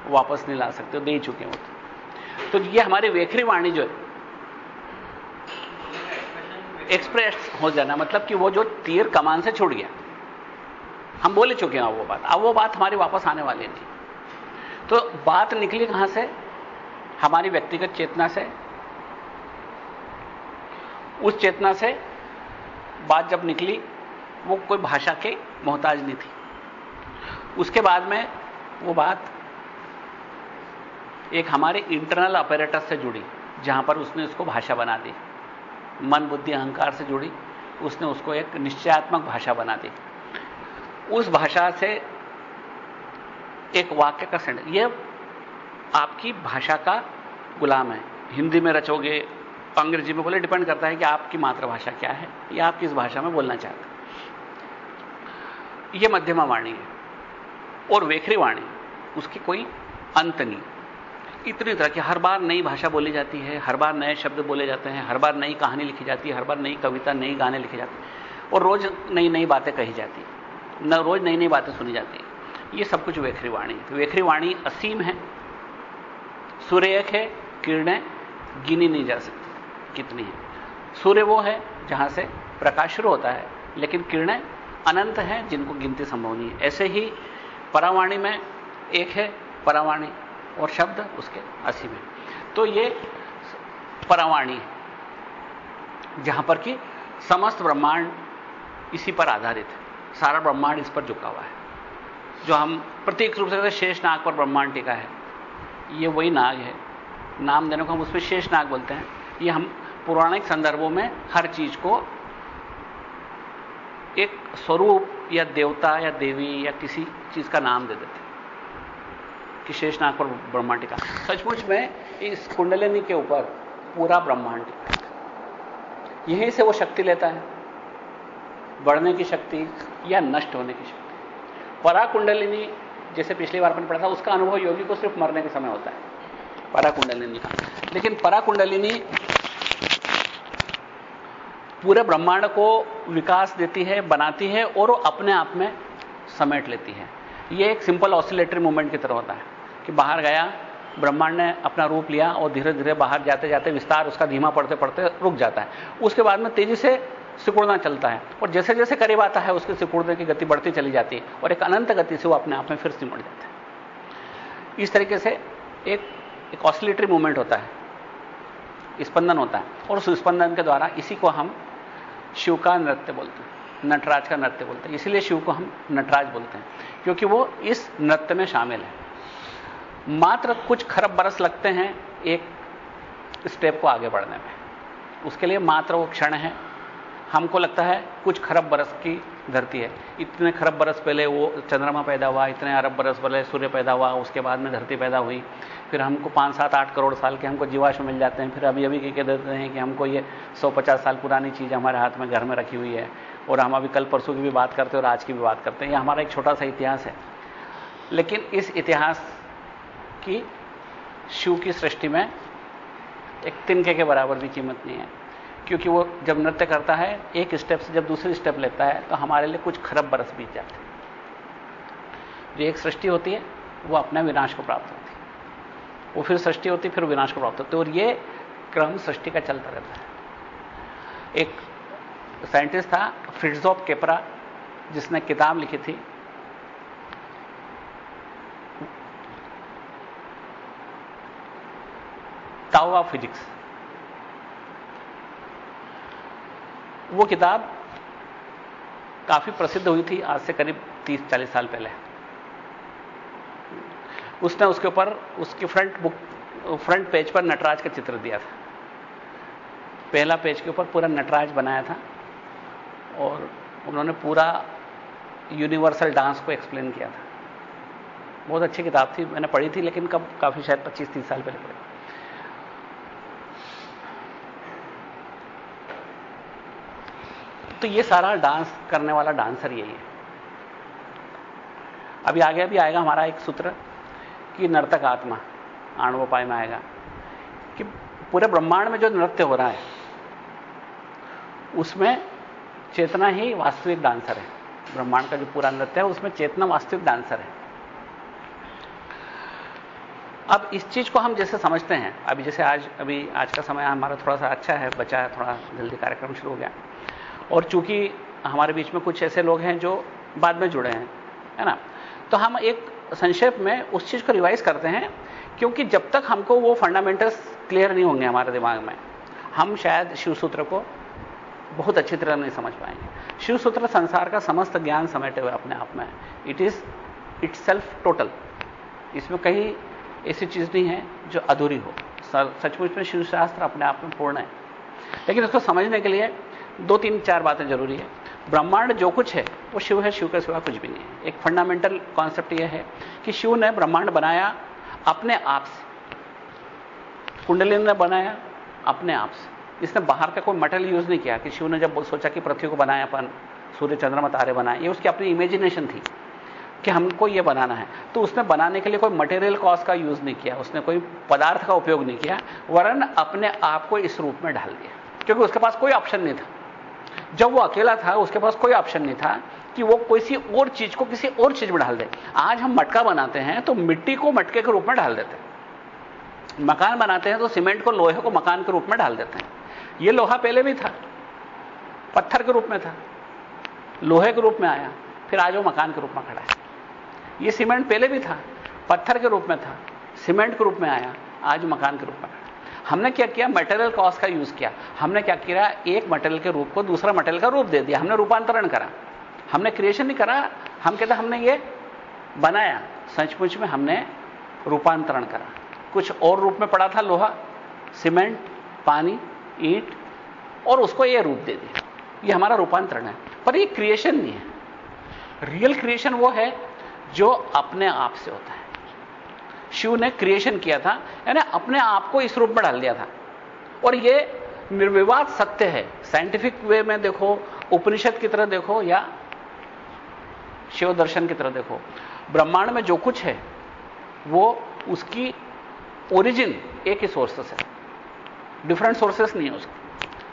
वापस नहीं ला सकते, दे ही चुके हैं तो। ये हमारी वेखरी वाणी जो है एक्सप्रेस हो जाना मतलब कि वो जो तीर कमान से छूट गया। हम बोले चुके हैं वो बात। अब वो बात हमारी वापस आने वाली नहीं। तो बात निकली कहाँ से? हमारी व्यक्तिगत चेतना से। उस चेतना से बात जब निकली, वो कोई भाषा के मोहताज नहीं थी। उसके बाद में वो बात एक हमारे इंटरनल ऑपरेटस से जुड़ी, जहाँ पर उसने उसको भाषा बना दी। मन, बुद्धि, अहंकार से जुड़ी, उसने उसको एक निश्चयात्मक भाषा बना दी। उस भाषा से एक वाक्य का सेंड ये आपकी भाषा का गुलाम है। हिंदी में रचोगे अंग्रेज़ी में बोले, डिपेंड करता है कि आपकी मातृभाषा क्या है, या आप किस भाषा में बोलना चाहते हैं। यह मध्यमा वाणी है, और वेखरी वाणी, उसकी कोई अंत नहीं। इतनी तरह की हर बार नई भाषा बोली जाती है, हर बार नए शब्द बोले जाते हैं, हर बार नई कहानी लिखी जाती है, हर बार नई कविता, नई गाने लिखे जाते हैं, और रोज नई नई बातें कही जाती है। न, रोज नई नई बातें सुनी जाती ये सब कुछ वेखरी वाणी तो वेखरी वाणी असीम है एक है, किरणें गिनी नहीं जा सकती। कितनी है। सूर्य वो है जहाँ से प्रकाश शुरू होता है, लेकिन किरणें अनंत हैं जिनको गिनती संभव नहीं है। ऐसे ही परावाणी में एक है परावाणी और शब्द उसके असी में तो ये परावाणी है जहाँ पर कि समस्त ब्रह्मांड इसी पर आधारित है। सारा ब्रह्मांड इस पर झुका हुआ है। जो हम प्रतीक रूप से शेष नाग पर ब्रह्मांड टिका है। ये वही नाग है। नाम देने को हम उसमें शेष नाग बोलते हैं। ये हम पौराणिक संदर्भों में हर चीज़ को एक स्वरूप या देवता या देवी या किसी चीज़ का नाम दे देते कि शेषनाग पर ब्रह्मांड टिका सचमुच में इस कुंडलिनी के ऊपर पूरा ब्रह्मांड यहीं से वो शक्ति लेता है। बढ़ने की शक्ति या नष्ट होने की शक्ति। परा कुंडलिनी जैसे पिछली बार अपन पढ़ा था, उसका अनुभव योगी को सिर्फ़ मरने के समय होता है। परा कुंडलिनी का। लेकिन परा कुंडलिनी पूरे ब्रह्मांड को विकास देती है, बनाती है और वो अपने आप में समेट लेती है। ये एक सिंपल ऑसिलेटरी मूवमेंट की तरह होता है कि बाहर गया, ब्रह्मांड ने अपना रूप लिया और धीरे धीरे बाहर जाते जाते विस्तार उसका धीमा पड़ते पड़ते रुक जाता है। उसके बाद में तेज़ी से सिकुड़ना चलता है और जैसे जैसे करीब आता है, उसके सिकुड़ने की गति बढ़ती चली जाती है और एक अनंत गति से वो अपने आप में फिर सिमट जाता है। इस तरीके से एक एक ऑसिलेटरी मूवमेंट होता है। स्पंदन होता है और उस स्पंदन के द्वारा इसी को हम शिव का नृत्य बोलते हैं, नटराज का नृत्य बोलते हैं। इसलिए शिव को हम नटराज बोलते हैं, क्योंकि वो इस नृत्य में शामिल है। मात्र कुछ खरब बरस लगते हैं एक स्टेप को आगे बढ़ने में। उसके लिए मात्र वो क्षण है हमको लगता है कुछ खरब बरस की धरती है। इतने खरब बरस पहले वो चंद्रमा पैदा हुआ, इतने अरब बरस पहले सूर्य पैदा हुआ, उसके बाद में धरती पैदा हुई। फिर हमको पाँच, सात, आठ करोड़ साल के हमको जीवाश्म मिल जाते हैं। फिर अभी अभी कह देते हैं कि हमको ये सौ, पचास साल पुरानी चीज़ हमारे हाथ में घर में रखी हुई है। और हम अभी कल परसों की भी बात करते हैं और आज की भी बात करते हैं। ये हमारा एक छोटा सा इतिहास है। लेकिन इस इतिहास की, शिव की सृष्टि में एक तिनके के बराबर भी कीमत नहीं है। क्योंकि वो जब नृत्य करता है, एक स्टेप से जब दूसरी स्टेप लेता है तो हमारे लिए कुछ खरब बरस बीत जाते हैं। जो एक सृष्टि होती है, वो अपने विनाश को प्राप्त होती है। वो फिर सृष्टि होती फिर विनाश को प्राप्त होती है। और ये क्रम सृष्टि का चलता रहता है। एक साइंटिस्ट था फ्रिट्जॉफ केपरा जिसने किताब लिखी थी। टाओ ऑफ़ फिजिक्स वो किताब काफ़ी प्रसिद्ध हुई थी, आज से करीब 30-40 साल पहले। उसने उसके ऊपर, उसकी फ्रंट बुक फ्रंट पेज पर नटराज का चित्र दिया था। पहला पेज के ऊपर पूरा नटराज बनाया था और उन्होंने पूरा यूनिवर्सल डांस को एक्सप्लेन किया था। बहुत अच्छी किताब थी, मैंने पढ़ी थी, लेकिन कब, काफ़ी शायद 25-30 साल पहले पढ़ी। तो ये सारा डांस करने वाला डांसर यही है। अभी आगे भी आएगा हमारा एक सूत्र कि नर्तक आत्मा, आणवोपाय में आएगा कि पूरे ब्रह्मांड में जो नृत्य हो रहा है, उसमें चेतना ही वास्तविक डांसर है। ब्रह्मांड का जो पूरा नृत्य है, उसमें चेतना वास्तविक डांसर है। अब इस चीज़ को हम जैसे समझते हैं, अभी जैसे आज, अभी आज का समय हमारा थोड़ा सा अच्छा है, बचा है, थोड़ा जल्दी कार्यक्रम शुरू हो गया। और चूँकि हमारे बीच में कुछ ऐसे लोग हैं जो बाद में जुड़े हैं, है ना? तो हम एक संक्षेप में उस चीज़ को रिवाइज करते हैं, क्योंकि जब तक हमको वो फंडामेंटल्स क्लियर नहीं होंगे हमारे दिमाग में, हम शायद शिव सूत्र को बहुत अच्छी तरह नहीं समझ पाएँगे। शिव सूत्र संसार का समस्त ज्ञान समेटे हुए अपने आप में it is itself total इसमें कहीं ऐसी चीज़ नहीं है जो अधूरी हो। सचमुच में शिवशास्त्र अपने आप में पूर्ण है। लेकिन उसको समझने के लिए दो तीन चार बातें ज़रूरी है। ब्रह्मांड जो कुछ है, वो शिव है, शिव के सिवा कुछ भी नहीं है। एक फंडामेंटल कॉन्सेप्ट यह है कि शिव ने ब्रह्मांड बनाया अपने आप से। कुंडली ने बनाया अपने आप से। इसने बाहर का कोई मटेरियल यूज़ नहीं किया कि शिव ने जब सोचा कि पृथ्वी को बनाया अपन, सूर्य चंद्रमा तारे बनाए, ये उसकी अपनी इमेजिनेशन थी कि हमको ये बनाना है। तो उसने बनाने के लिए कोई मटेरियल कॉस्ट का यूज़ नहीं किया, उसने कोई पदार्थ का उपयोग नहीं किया, वरन अपने आप को इस रूप में ढाल दिया। क्योंकि उसके पास कोई ऑप्शन नहीं था। जब वो अकेला था, उसके पास कोई ऑप्शन नहीं था कि वो किसी और चीज़ को किसी और चीज़ में डाल दे। आज हम मटका बनाते हैं तो मिट्टी को मटके के रूप में डाल देते हैं। मकान बनाते हैं तो सीमेंट को लोहे को मकान के रूप में डाल देते हैं। ये लोहा पहले भी था, पत्थर के रूप में था, लोहे के रूप में आया, फिर आज वो मकान के रूप में खड़ा है। ये सीमेंट पहले भी था, पत्थर के रूप में था, सीमेंट के रूप में आया, आज मकान के रूप में हमने क्या किया? मटेरियल कॉस्ट का यूज़ किया। हमने क्या किया? एक मटेरियल के रूप को दूसरा मटेरियल का रूप दे दिया। हमने रूपांतरण करा। हमने क्रिएशन नहीं करा। हम कहते, हमने ये बनाया। सचमुच में हमने रूपांतरण करा। कुछ और रूप में पड़ा था लोहा सीमेंट पानी, ईट, और उसको ये रूप दे दिया। ये हमारा रूपांतरण है। पर ये क्रिएशन नहीं है। रियल क्रिएशन वो है जो अपने आप से होता है। शिव ने क्रिएशन किया था, यानी अपने आप को इस रूप में डाल दिया था। और ये निर्विवाद सत्य है। साइंटिफिक वे में देखो, उपनिषद की तरह देखो, या शिव दर्शन की तरह देखो। ब्रह्मांड में जो कुछ है, वो उसकी ओरिजिन एक ही सोर्सेस है। डिफरेंट सोर्सेस नहीं है उसका।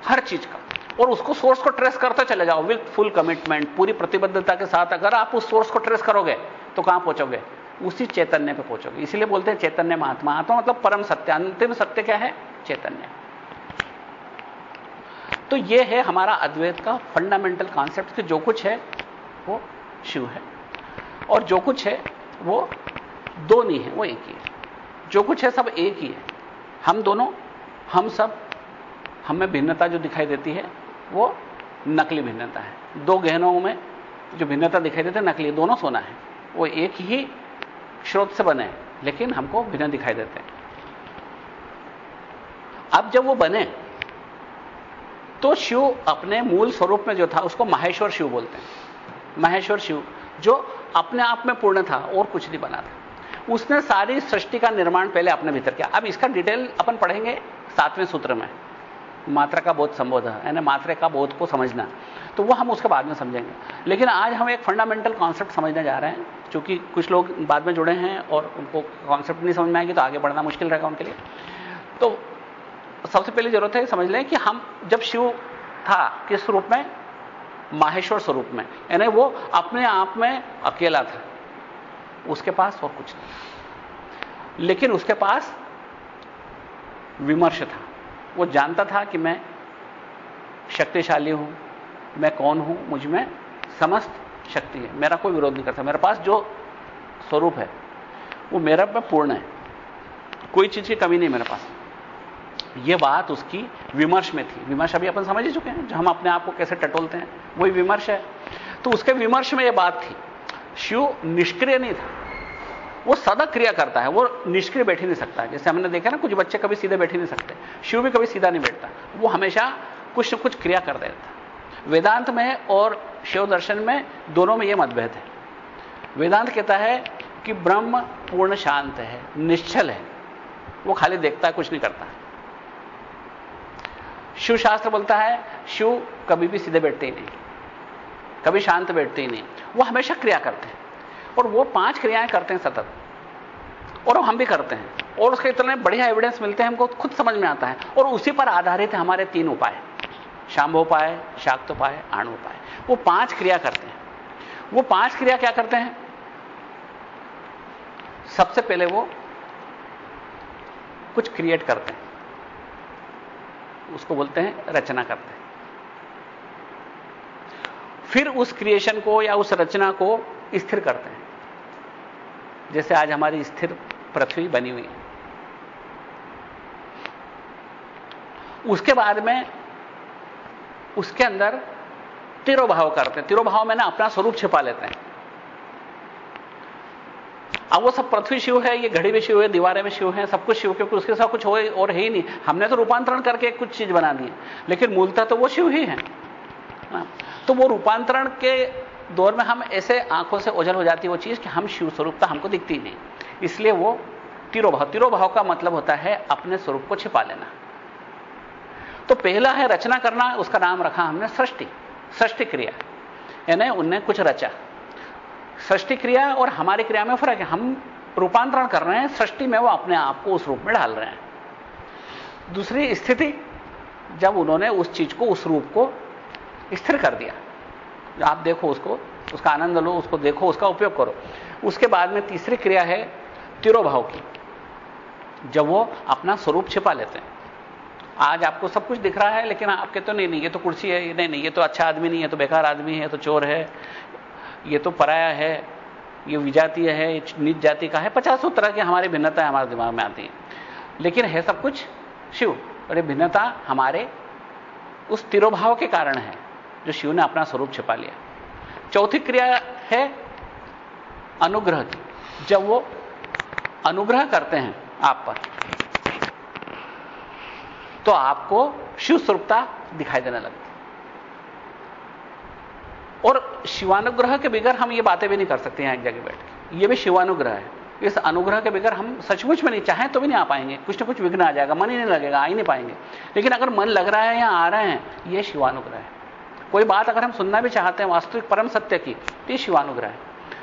हर चीज़ का। और उसको सोर्स को ट्रेस करते चले जाओ। विथ फुल कमिटमेंट पूरी प्रतिबद्धता के साथ अगर आप उस सोर्स को ट्रेस करोगे तो कहाँ पहुंचोगे? उसी चैतन्य पे पहुंचोगे। इसीलिए बोलते हैं चैतन्य महात्मा। आत्मा मतलब परम सत्य। अंतिम सत्य क्या है? चैतन्य। तो यह है हमारा अद्वैत का फंडामेंटल कॉन्सेप्ट कि जो कुछ है, वो शिव है। और जो कुछ है, वो दो नहीं है, वो एक ही है। जो कुछ है, सब एक ही है। हम दोनों, हम सब, हमें भिन्नता जो दिखाई देती है, वो नकली भिन्नता है। दो गहनों में जो भिन्नता दिखाई देते नकली दोनों सोना है। वो एक ही स्रोत से बने, लेकिन हमको भिन्न दिखाई देते हैं। अब जब वो बने तो शिव अपने मूल स्वरूप में जो था, उसको माहेश्वर शिव बोलते हैं। माहेश्वर शिव, जो अपने आप में पूर्ण था, और कुछ नहीं बना था। उसने सारी सृष्टि का निर्माण पहले अपने भीतर किया। अब इसका डिटेल अपन पढ़ेंगे सातवें सूत्र में। मात्रा का बोध संबोध यानी मात्रा का बोध को समझना। तो वो हम उसके बाद में समझेंगे। लेकिन आज हम एक फंडामेंटल कॉन्सेप्ट समझने जा रहे हैं क्योंकि कुछ लोग बाद में जुड़े हैं और उनको कॉन्सेप्ट नहीं समझ में आएगी तो आगे बढ़ना मुश्किल रहेगा उनके लिए। तो सबसे पहले ज़रूरत है समझ लें कि हम जब शिव था, किस रूप में? माहेश्वर स्वरूप में। यानी वो अपने आप में अकेला था। उसके पास और कुछ नहीं। लेकिन उसके पास विमर्श था। वो जानता था कि मैं शक्तिशाली हूँ, मैं कौन हूँ, मुझमें समस्त शक्ति है। मेरा कोई विरोध नहीं करता। मेरे पास जो स्वरूप है, वो मेरा में पूर्ण है। कोई चीज़ की कमी नहीं मेरे पास। ये बात उसकी विमर्श में थी। विमर्श अभी अपन समझ ही चुके हैं। जो हम अपने आप को कैसे टटोलते हैं, वही विमर्श है। तो उसके विमर्श में यह बात थी। शिव निष्क्रिय नहीं था। वो सदा क्रिया करता है, वो निष्क्रिय बैठ ही नहीं सकता। जैसे हमने देखा ना, कुछ बच्चे कभी सीधे बैठ ही नहीं सकते। शिव भी कभी सीधा नहीं बैठता। वो हमेशा कुछ न कुछ क्रिया कर देता वेदांत में और शिव दर्शन में दोनों में यह मतभेद है। वेदांत कहता है कि ब्रह्म पूर्ण शांत है, निश्चल है। वो खाली देखता है, कुछ नहीं करता। शिव शास्त्र बोलता है, शिव कभी भी सीधे बैठते ही नहीं। कभी शांत बैठते ही नहीं। वो हमेशा क्रिया करते हैं। और वो पाँच क्रियाएँ करते हैं सतत। और हम भी करते हैं। और उसके इतने बढ़िया एविडेंस मिलते हैं, हमको खुद समझ में आता है। और उसी पर आधारित है हमारे तीन उपाय। शांभोपाय शाक्तोपाय आणोपाय वो पाँच क्रिया करते हैं। वो पाँच क्रिया क्या करते हैं? सबसे पहले वो कुछ क्रिएट करते हैं। उसको बोलते हैं रचना करते हैं। फिर उस क्रिएशन को या उस रचना को स्थिर करते हैं। जैसे आज हमारी स्थिर पृथ्वी बनी हुई है। उसके बाद में उसके अंदर तिरोभाव करते हैं। तिरोभाव में ना अपना स्वरूप छिपा लेते हैं। अब वो सब पृथ्वी शिव है, ये घड़ी में शिव है, दीवारें में शिव है, सब कुछ शिव, क्योंकि उसके साथ कुछ हो और है ही नहीं। हमने तो रूपांतरण करके कुछ चीज़ बना दी है। लेकिन मूलतः तो वो शिव ही है। हाँ। तो वो रूपांतरण के दौर में हम ऐसे आँखों से ओझल हो जाती है वो चीज़ कि हम शिव स्वरूपता हमको दिखती नहीं। इसलिए वो तिरोभाव तिरोभाव का मतलब होता है अपने स्वरूप को छिपा लेना। तो पहला है रचना करना, उसका नाम रखा हमने सृष्टि सृष्टि क्रिया। यानी उनने कुछ रचा। सृष्टि क्रिया और हमारी क्रिया में फ़र्क है। हम रूपांतरण कर रहे हैं, सृष्टि में वो अपने आप को उस रूप में डाल रहे हैं। दूसरी स्थिति, जब उन्होंने उस चीज़ को, उस रूप को स्थिर कर दिया। आप देखो उसको, उसका आनंद लो, उसको देखो, उसका उपयोग करो। उसके बाद में तीसरी क्रिया है तिरोभाव की, जब वो अपना स्वरूप छिपा लेते हैं। आज आपको सब कुछ दिख रहा है, लेकिन आपके तो नहीं नहीं, ये तो कुर्सी है नहीं नहीं, ये तो अच्छा आदमी नहीं है तो बेकार आदमी है तो चोर है, ये तो पराया है, ये विजातीय है नीच जाति का है। पचासों तरह की हमारी भिन्नता हमारे दिमाग में आती है। लेकिन है सब कुछ शिव, और ये भिन्नता हमारे उस तिरोभाव के कारण है। जो शिव ने अपना स्वरूप छिपा लिया। चौथी क्रिया है अनुग्रह की। जब वो अनुग्रह करते हैं आप पर तो आपको शिव स्वरूपता दिखाई देने लगती और शिवानुग्रह के बगैर हम ये बातें भी नहीं कर सकते हैं एक जगह बैठ के। ये भी शिवानुग्रह है। इस अनुग्रह के बगैर हम सचमुच में नहीं, चाहें तो भी नहीं आ पाएँगे। कुछ ना कुछ विघ्न आ जाएगा, मन ही नहीं लगेगा, आ ही नहीं पाएँगे। लेकिन अगर मन लग रहा है या आ रहे हैं, ये शिवानुग्रह है। कोई बात अगर हम सुनना भी चाहते हैं, वास्तविक परम सत्य की तो ये शिवानुग्रह है।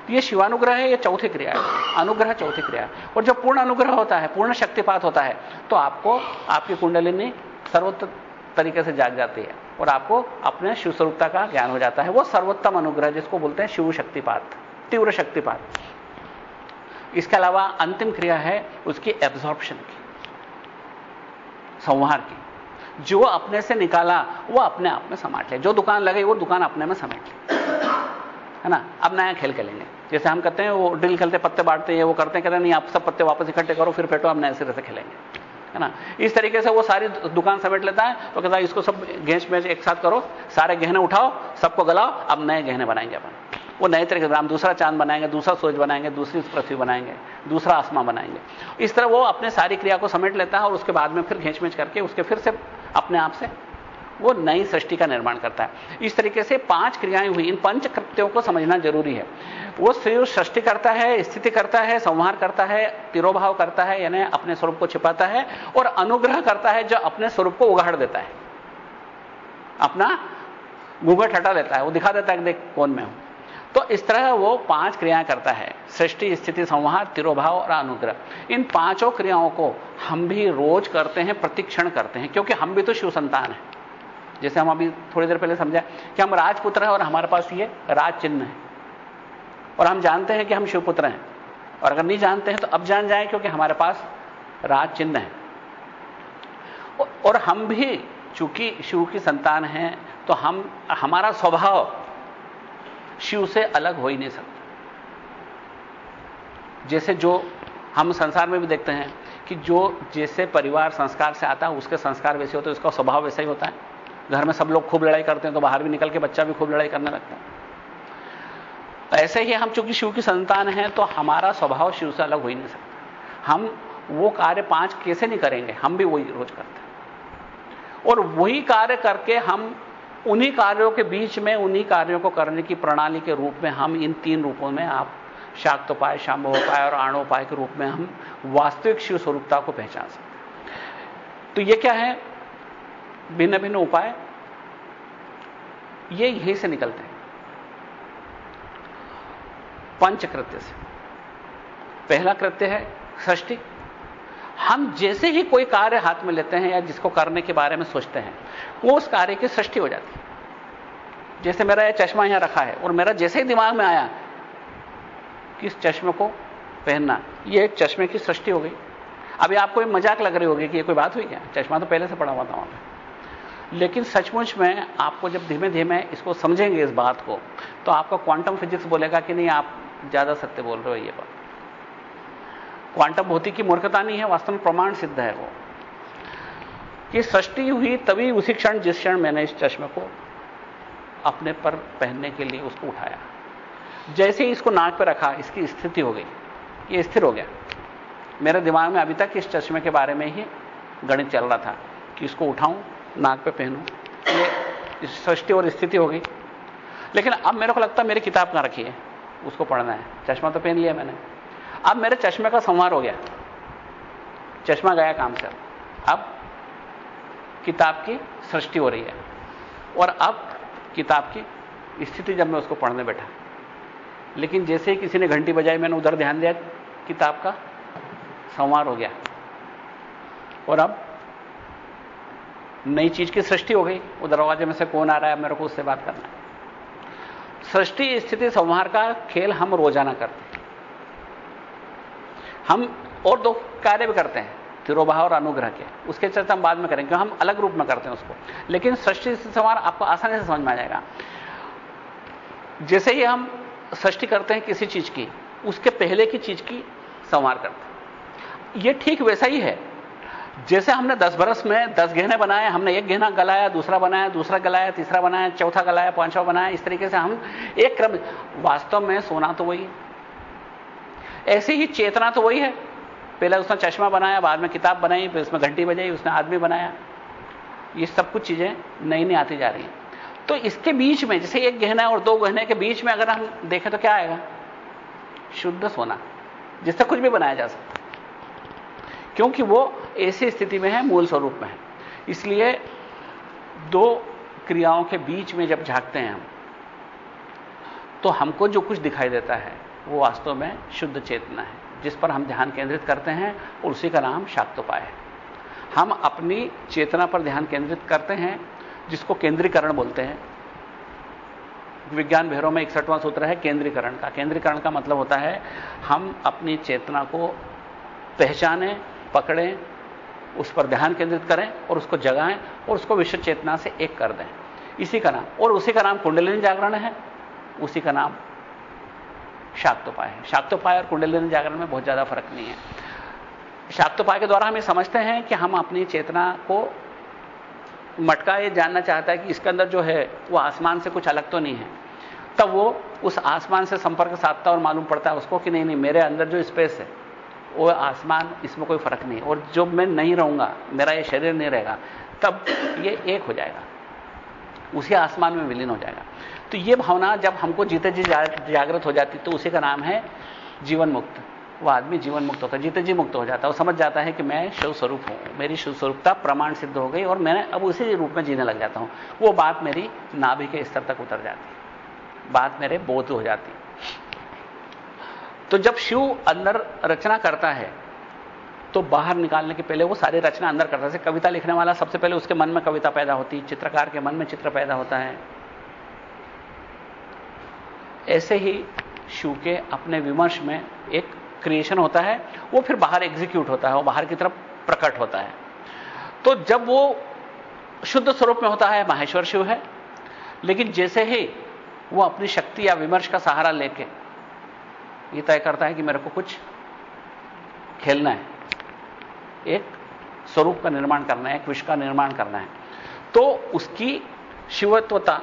तो ये शिवानुग्रह है, ये चौथी क्रिया है। अनुग्रह चौथी क्रिया है। और जब पूर्ण अनुग्रह होता है, पूर्ण शक्तिपात होता है तो आपको आपकी कुंडलिनी सर्वोत्त तरीके से जाग जाती है और आपको अपने शिव स्वरूपता का ज्ञान हो जाता है। वो सर्वोत्तम अनुग्रह, जिसको बोलते हैं शिव शक्तिपात, तीव्र शक्तिपात। इसके अलावा अंतिम क्रिया है उसकी एब्जॉर्प्शन की, संहार की। जो अपने से निकाला, वो अपने आप में समाट ले। जो दुकान लगे वो दुकान अपने में समेट ले। है ना? अब नया खेल खेलेंगे। जैसे हम कहते हैं, वो ड्रिल खेलते, पत्ते बांटते हैं, वो करते हैं, कहते हैं, नहीं, आप सब पत्ते वापस इकट्ठे करो, फिर फेटो, हम नए सिरे से खेलेंगे। है ना? इस तरीके से वो सारी दुकान समेट लेता है तो कहता है, इसको सब घेंच में एक साथ करो, सारे गहने उठाओ, सबको गलाओ, अब नए गहने बनाएँगे अपन। वो नए तरीके से हम दूसरा चाँद बनाएँगे, दूसरा सूरज बनाएँगे, दूसरी पृथ्वी बनाएँगे, दूसरा आसमां बनाएँगे। इस तरह वो अपने सारी क्रिया को समेट लेता है और उसके बाद में फिर घेंच करके उसके फिर से अपने आप से वो नई सृष्टि का निर्माण करता है। इस तरीके से पाँच क्रियाएँ हुई। इन पंच कृत्यों को समझना ज़रूरी है। वो सृष्टि करता है, स्थिति करता है, संहार करता है, तिरोभाव करता है, यानी अपने स्वरूप को छिपाता है और अनुग्रह करता है जो अपने स्वरूप को उगाड़ देता है। अपना घूंघट हटा लेता है। वो दिखा देता है कि देख कौन मैं हूँ। तो इस तरह वो पाँच क्रियाएँ करता है, सृष्टि, स्थिति, संहार, तिरोभाव और अनुग्रह। इन पाँचों क्रियाओं को हम भी रोज करते हैं, प्रतिक्षण करते हैं, क्योंकि हम भी तो शिव संतान हैं। जैसे हम अभी थोड़ी देर पहले समझा कि हम राजपुत्र हैं और हमारे पास ये राज चिन्ह है। और हम जानते हैं कि हम शिवपुत्र हैं। और अगर नहीं जानते हैं तो अब जान जाए, क्योंकि हमारे पास राज चिन्ह है। और हम भी चूँकि शिव की संतान हैं तो हम, हमारा स्वभाव शिव से अलग हो ही नहीं सकता। जैसे जो हम संसार में भी देखते हैं कि जो जैसे परिवार संस्कार से आता है, उसके संस्कार वैसे होते हैं, उसका स्वभाव वैसा ही होता है। घर में सब लोग खूब लड़ाई करते हैं तो बाहर भी निकल के बच्चा भी खूब लड़ाई करने लगता है। ऐसे ही हम चूँकि शिव की संतान हैं तो हमारा स्वभाव शिव से अलग हो ही नहीं सकता। हम वो कार्य पाँच कैसे नहीं करेंगे? हम भी वही रोज करते हैं। और वही कार्य करके हम उन्हीं कार्यों के बीच में, उन्हीं कार्यों को करने की प्रणाली के रूप में हम इन तीन रूपों में, आप शाक्तोपाय शाम्भोपाय और आणोपाय के रूप में हम वास्तविक शिव स्वरूपता को पहचान सकते तो ये क्या है? भिन्न भिन्न उपाय। ये यहीं से निकलते हैं। पंचकृत्य से। पहला कृत्य है सृष्टि हम जैसे ही कोई कार्य हाथ में लेते हैं या जिसको करने के बारे में सोचते हैं, वो उस कार्य की सृष्टि हो जाती है। जैसे मेरा यह चश्मा यहाँ रखा है और मेरा जैसे ही दिमाग में आया कि इस चश्मे को पहनना यह एक चश्मे की सृष्टि हो गई। अभी आपको मज़ाक लग रही होगी कि ये कोई बात हुई क्या? चश्मा तो पहले से पड़ा हुआ था वहाँ पर लेकिन सचमुच में आपको जब धीमे धीमे इसको समझेंगे इस बात को तो आपका क्वांटम फिजिक्स बोलेगा कि नहीं, आप ज़्यादा सत्य बोल रहे हो ये बात। क्वांटम भौतिक की मूर्खता नहीं है, वास्तव में प्रमाण सिद्ध है वो। कि सृष्टि हुई तभी उसी क्षण, जिस क्षण मैंने इस चश्मे को अपने पर पहनने के लिए उसको उठाया। जैसे ही इसको नाक पर रखा, इसकी स्थिति हो गई। ये स्थिर हो गया। मेरे दिमाग में अभी तक इस चश्मे के बारे में ही गणित चल रहा था कि इसको उठाऊं, नाक पे पहनूं। ये सृष्टि और स्थिति हो गई। लेकिन अब मेरे को लगता है मेरी किताब कहाँ रखी है। उसको पढ़ना है। चश्मा तो पहन लिया मैंने। अब मेरे चश्मे का संवार हो गया। चश्मा गया काम से। अब किताब की सृष्टि हो रही है। और अब किताब की स्थिति जब मैं उसको पढ़ने बैठा। लेकिन जैसे ही किसी ने घंटी बजाई, मैंने उधर ध्यान दिया, किताब का संवार हो गया। और अब नई चीज़ की सृष्टि हो गई। वो दरवाजे में से कौन आ रहा है मेरे को उससे बात करना है। सृष्टि, स्थिति संहार का खेल हम रोज़ाना करते हम और दो कार्य भी करते हैं, तिरोभाव और अनुग्रह के। उसके चर्चा हम बाद में करेंगे, क्योंकि हम अलग रूप में करते हैं उसको। लेकिन सृष्टि संहार आपको आसानी से समझ में आ जाएगा। जैसे ही हम सृष्टि करते हैं किसी चीज़ की, उसके पहले की चीज़ की संवार करते हैं। यह ठीक वैसा ही है। जैसे हमने दस बरस में दस गहने बनाए, हमने एक गहना गलाया, दूसरा बनाया, दूसरा गलाया, तीसरा बनाया, चौथा गलाया, पांचवा बनाया, इस तरीके से हम एक क्रम। वास्तव में सोना तो वही है। ऐसे ही चेतना तो वही है। पहले उसने चश्मा बनाया, बाद में किताब बनाई, फिर उसमें घंटी बजाई, उसने आदमी बनाया। ये सब कुछ चीज़ें नई नई आती जा रही हैं। तो इसके बीच में, जैसे एक गहना और दो गहने के बीच में अगर हम देखें तो क्या आएगा? शुद्ध सोना, जिससे कुछ भी बनाया जा सकता क्योंकि वो ऐसी स्थिति में है, मूल स्वरूप में है। इसलिए दो क्रियाओं के बीच में जब झांकते हैं हम तो हमको जो कुछ दिखाई देता है वो वास्तव में शुद्ध चेतना है, जिस पर हम ध्यान केंद्रित करते हैं और उसी का नाम शाक्तोपाय है। हम अपनी चेतना पर ध्यान केंद्रित करते हैं, जिसको केंद्रीकरण बोलते हैं। विज्ञान भैरों में इकसठवां सूत्र है, केंद्रीकरण का। केंद्रीकरण का मतलब होता है, हम अपनी चेतना को पहचानें, पकड़ें, उस पर ध्यान केंद्रित करें और उसको जगाएँ और उसको विश्व चेतना से एक कर दें। इसी का नाम। और उसी का नाम कुंडलिनी जागरण है, उसी का नाम शाक्तोपाय है। शाक्तोपाय और कुंडलिनी जागरण में बहुत ज़्यादा फ़र्क नहीं है। शाक्तोपाय के द्वारा हम ये समझते हैं कि हम अपनी चेतना को मटका ये जानना चाहता है कि इसके अंदर जो है, वो आसमान से कुछ अलग तो नहीं है। तब वो उस आसमान से संपर्क साधता और मालूम पड़ता है उसको कि नहीं नहीं, मेरे अंदर जो स्पेस है, वो आसमान, इसमें कोई फ़र्क नहीं। और जब मैं नहीं रहूँगा, मेरा ये शरीर नहीं रहेगा, तब ये एक हो जाएगा। उसी आसमान में विलीन हो जाएगा। तो ये भावना जब हमको जीते जी जागृत हो जाती तो उसी का नाम है जीवन मुक्त। वो आदमी जीवन मुक्त होता है, जीते जी मुक्त हो जाता है। वो समझ जाता है कि मैं शिव स्वरूप हूँ, मेरी शिव स्वरूपता प्रमाण सिद्ध हो गई और मैंने अब उसी रूप में जीने लग जाता हूँ। वो बात मेरी नाभि के स्तर तक उतर जाती बात मेरे बोध हो जाती तो जब शिव अंदर रचना करता है तो बाहर निकालने के पहले वो सारी रचना अंदर करता है। कविता लिखने वाला, सबसे पहले उसके मन में कविता पैदा होती, चित्रकार के मन में चित्र पैदा होता है। ऐसे ही शिव के अपने विमर्श में एक क्रिएशन होता है, वो फिर बाहर एग्जीक्यूट होता है, वो बाहर की तरफ़ प्रकट होता है। तो जब वो शुद्ध स्वरूप में होता है, माहेश्वर शिव है, लेकिन जैसे ही वो अपनी शक्ति या विमर्श का सहारा लेके ये तय करता है कि मेरे को कुछ खेलना है, एक स्वरूप का निर्माण करना है, एक विश्व का निर्माण करना है तो उसकी शिवत्वता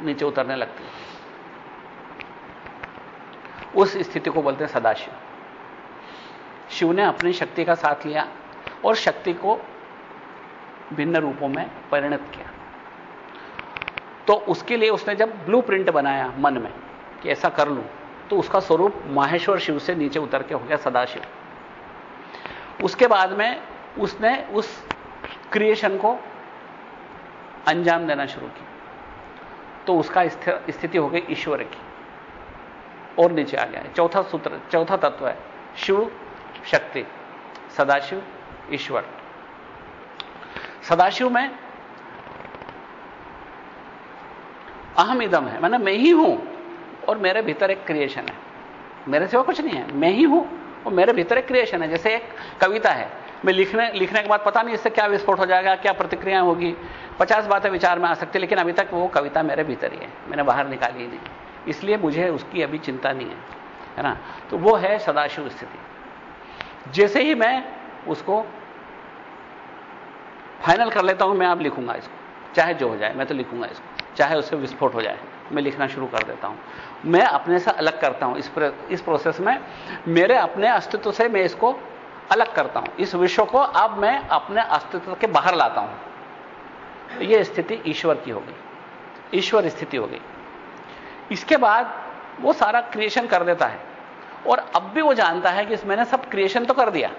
नीचे उतरने लगती है। उस स्थिति को बोलते हैं सदाशिव। शिव ने अपनी शक्ति का साथ लिया और शक्ति को भिन्न रूपों में परिणत किया। तो उसके लिए उसने जब ब्लूप्रिंट बनाया मन में कि ऐसा कर लूँ तो उसका स्वरूप माहेश्वर शिव से नीचे उतर के हो गया सदाशिव। उसके बाद में उसने उस क्रिएशन को अंजाम देना शुरू किया। तो उसका स्थिति हो गई ईश्वर की। और नीचे आ गया है। चौथा सूत्र, चौथा तत्व है, शिव शक्ति, सदाशिव ईश्वर। सदाशिव में अहम इदम है, मैंने मैं ही हूँ और मेरे भीतर एक क्रिएशन है। मेरे सिवा कुछ नहीं है, मैं ही हूँ और मेरे भीतर एक क्रिएशन है। जैसे एक कविता है, मैं लिखने लिखने के बाद पता नहीं इससे क्या विस्फोट हो जाएगा, क्या प्रतिक्रिया होगी। पचास बातें विचार में आ सकती लेकिन अभी तक वो कविता मेरे भीतर ही है, मैंने बाहर निकाली ही नहीं। इसलिए मुझे उसकी अभी चिंता नहीं है है ना? तो वो है सदाशिव स्थिति। जैसे ही मैं उसको फाइनल कर लेता हूँ मैं अब लिखूँगा इसको। चाहे जो हो जाए मैं तो लिखूँगा इसको। चाहे उससे विस्फोट हो जाए मैं लिखना शुरू कर देता हूँ। मैं अपने से अलग करता हूँ। इस प्र, इस प्रोसेस में मेरे अपने अस्तित्व से मैं इसको अलग करता हूँ। इस विश्व को अब मैं अपने अस्तित्व के बाहर लाता हूँ। यह स्थिति ईश्वर की होगी ईश्वर स्थिति हो गई। इसके बाद वो सारा क्रिएशन कर देता है। और अब भी वो जानता है कि मैंने सब क्रिएशन तो कर दिया।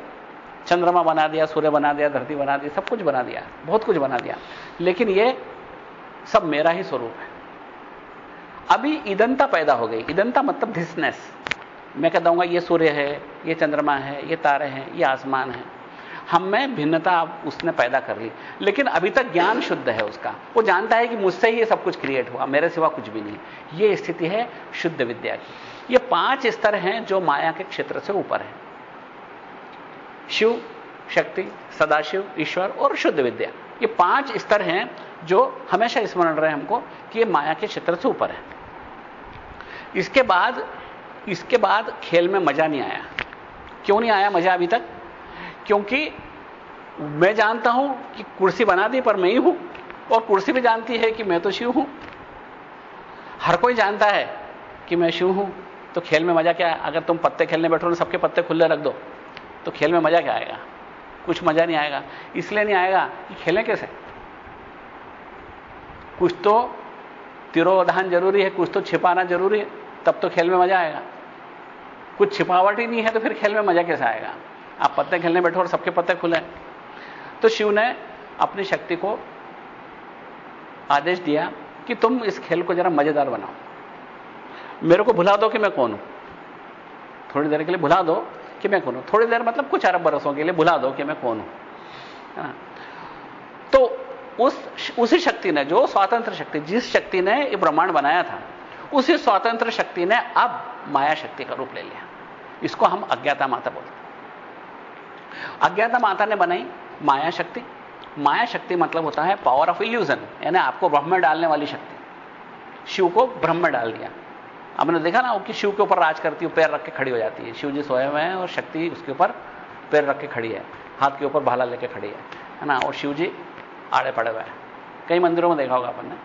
चंद्रमा बना दिया, सूर्य बना दिया, धरती बना दी, सब कुछ बना दिया, बहुत कुछ बना दिया। लेकिन ये सब मेरा ही स्वरूप है। अभी ईदनता पैदा हो गई। ईदनता मतलब धिसनेस मैं कह दूँगा, ये सूर्य है, ये चंद्रमा है, ये तारे हैं, ये आसमान है। हम में भिन्नता उसने पैदा कर ली। लेकिन अभी तक ज्ञान शुद्ध है उसका। वो जानता है कि मुझसे ही ये सब कुछ क्रिएट हुआ, मेरे सिवा कुछ भी नहीं। ये स्थिति है शुद्ध विद्या की। ये पाँच स्तर हैं जो माया के क्षेत्र से ऊपर है। शिव, शक्ति, सदाशिव, ईश्वर और शुद्ध विद्या। ये पाँच स्तर हैं जो हमेशा स्मरण रहे हमको कि ये माया के क्षेत्र से ऊपर है। इसके बाद इसके बाद खेल में मज़ा नहीं आया। क्यों नहीं आया मज़ा अभी तक? क्योंकि मैं जानता हूँ कि कुर्सी बना दी पर मैं ही हूँ, और कुर्सी भी जानती है कि मैं तो शिव हूँ। हर कोई जानता है कि मैं शिव हूँ तो खेल में मज़ा क्या है? अगर तुम पत्ते खेलने बैठो ना, सबके पत्ते खुले रख दो तो खेल में मज़ा क्या आएगा? कुछ मज़ा नहीं आएगा। इसलिए नहीं आएगा कि खेलें कैसे? कुछ तो तिरोधान ज़रूरी है, कुछ तो छिपाना ज़रूरी है, तब तो खेल में मज़ा आएगा। कुछ छिपावट ही नहीं है तो फिर खेल में मज़ा कैसे आएगा? आप पत्ते खेलने बैठो और सबके पत्ते खुले। तो शिव ने अपनी शक्ति को आदेश दिया कि तुम इस खेल को जरा मज़ेदार बनाओ। मेरे को भुला दो कि मैं कौन हूँ? थोड़ी देर के लिए भुला दो कि मैं कौन हूँ। थोड़ी देर मतलब कुछ अरब बरसों के लिए भुला दो कि मैं कौन हूँ। है। तो उस उसी शक्ति ने, जो स्वतंत्र शक्ति, जिस शक्ति ने ये ब्रह्मांड बनाया था, उसी स्वतंत्र शक्ति ने अब माया शक्ति का रूप ले लिया। इसको हम अज्ञाता माता बोलते अज्ञाता माता ने बनाई माया शक्ति। माया शक्ति मतलब होता है पावर ऑफ़ इल्यूजन यानी आपको ब्रह्म में डालने वाली शक्ति। शिव को ब्रह्म में डाल दिया। आपने देखा ना कि शिव के ऊपर राज करती है, पैर रख के खड़ी हो जाती है। शिव जी सोए हुए हैं और शक्ति उसके ऊपर पैर रख के खड़ी है, हाथ के ऊपर भाला लेके खड़ी है है ना? और शिव जी आड़े पड़े हुए हैं। कई मंदिरों में देखा होगा अपन ने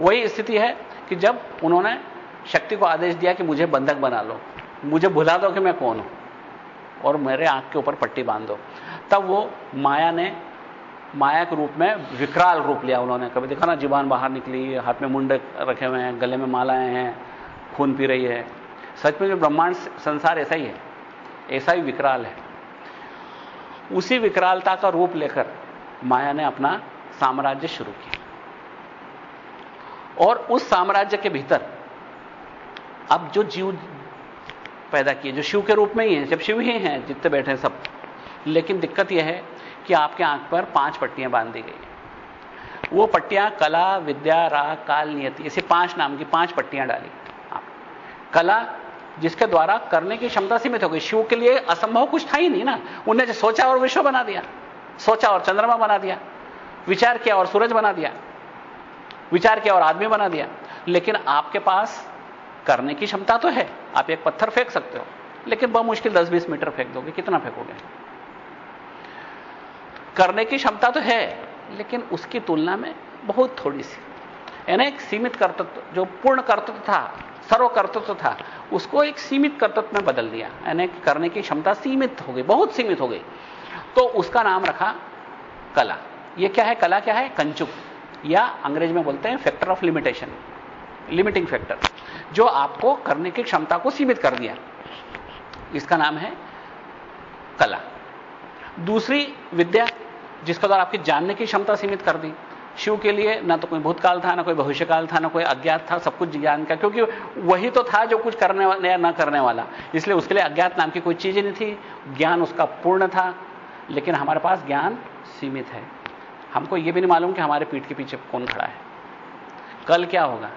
वही स्थिति है कि जब उन्होंने शक्ति को आदेश दिया कि मुझे बंधक बना लो, मुझे भुला दो कि मैं कौन हूँ। और मेरे आँख के ऊपर पट्टी बाँध। दो तब वो माया ने, माया के रूप में विकराल रूप लिया उन्होंने। कभी देखा ना, जीवान बाहर निकली, हाथ में मुंडे रखे हुए हैं, गले में मालाएँ हैं, खून पी रही है। सच में जो ब्रह्मांड संसार ऐसा ही है, ऐसा ही विकराल है। उसी विकरालता का रूप लेकर माया ने अपना साम्राज्य शुरू किया। और उस साम्राज्य के भीतर अब जो जीव पैदा किए, जो शिव के रूप में ही हैं, जब शिव ही हैं, जितने बैठे हैं सब। लेकिन दिक्कत यह है कि आपके आँख पर पाँच पट्टियाँ बाँध दी गई वो पट्टियाँ कला, विद्या, राग, काल, नियति, ऐसे पाँच नाम की पाँच पट्टियाँ डाली। आप कला, जिसके द्वारा करने की क्षमता सीमित हो गई, शिव के लिए असंभव कुछ था ही नहीं ना। उन्हें सोचा और विश्व बना दिया। सोचा और चंद्रमा बना दिया। विचार किया और सूरज बना दिया। विचार किया और आदमी बना दिया। लेकिन आपके पास करने की क्षमता तो है। आप एक पत्थर फेंक सकते हो, लेकिन बहुत मुश्किल 10-20 मीटर फेंक दोगे, कितना फेंकोगे? करने की क्षमता तो है, लेकिन उसकी तुलना में बहुत थोड़ी सी। यानी एक सीमित कर्तृत्व, जो पूर्ण कर्तृत्व था सर्व कर्तृत्व था, उसको एक सीमित कर्तृत्व में बदल दिया। यानी करने की क्षमता सीमित हो गई, बहुत सीमित हो गई। तो उसका नाम रखा कला। यह क्या है? कला क्या है? कंचुक या अंग्रेज़ में बोलते हैं factor of limitation limiting factor जो आपको करने की क्षमता को सीमित कर दिया। इसका नाम है कला। दूसरी विद्या जिसका द्वारा आपकी जानने की क्षमता सीमित कर दी। शिव के लिए ना तो कोई भूतकाल था, ना कोई भविष्यकाल था, ना कोई अज्ञात था, सब कुछ ज्ञान का, क्योंकि वही तो था जो कुछ करने वाला या ना करने वाला। इसलिए उसके लिए अज्ञात नाम की कोई चीज़ नहीं थी। ज्ञान उसका पूर्ण था, लेकिन हमारे पास ज्ञान सीमित है। हमको यह भी नहीं मालूम कि हमारे पीठ के पीछे कौन खड़ा है। कल क्या होगा?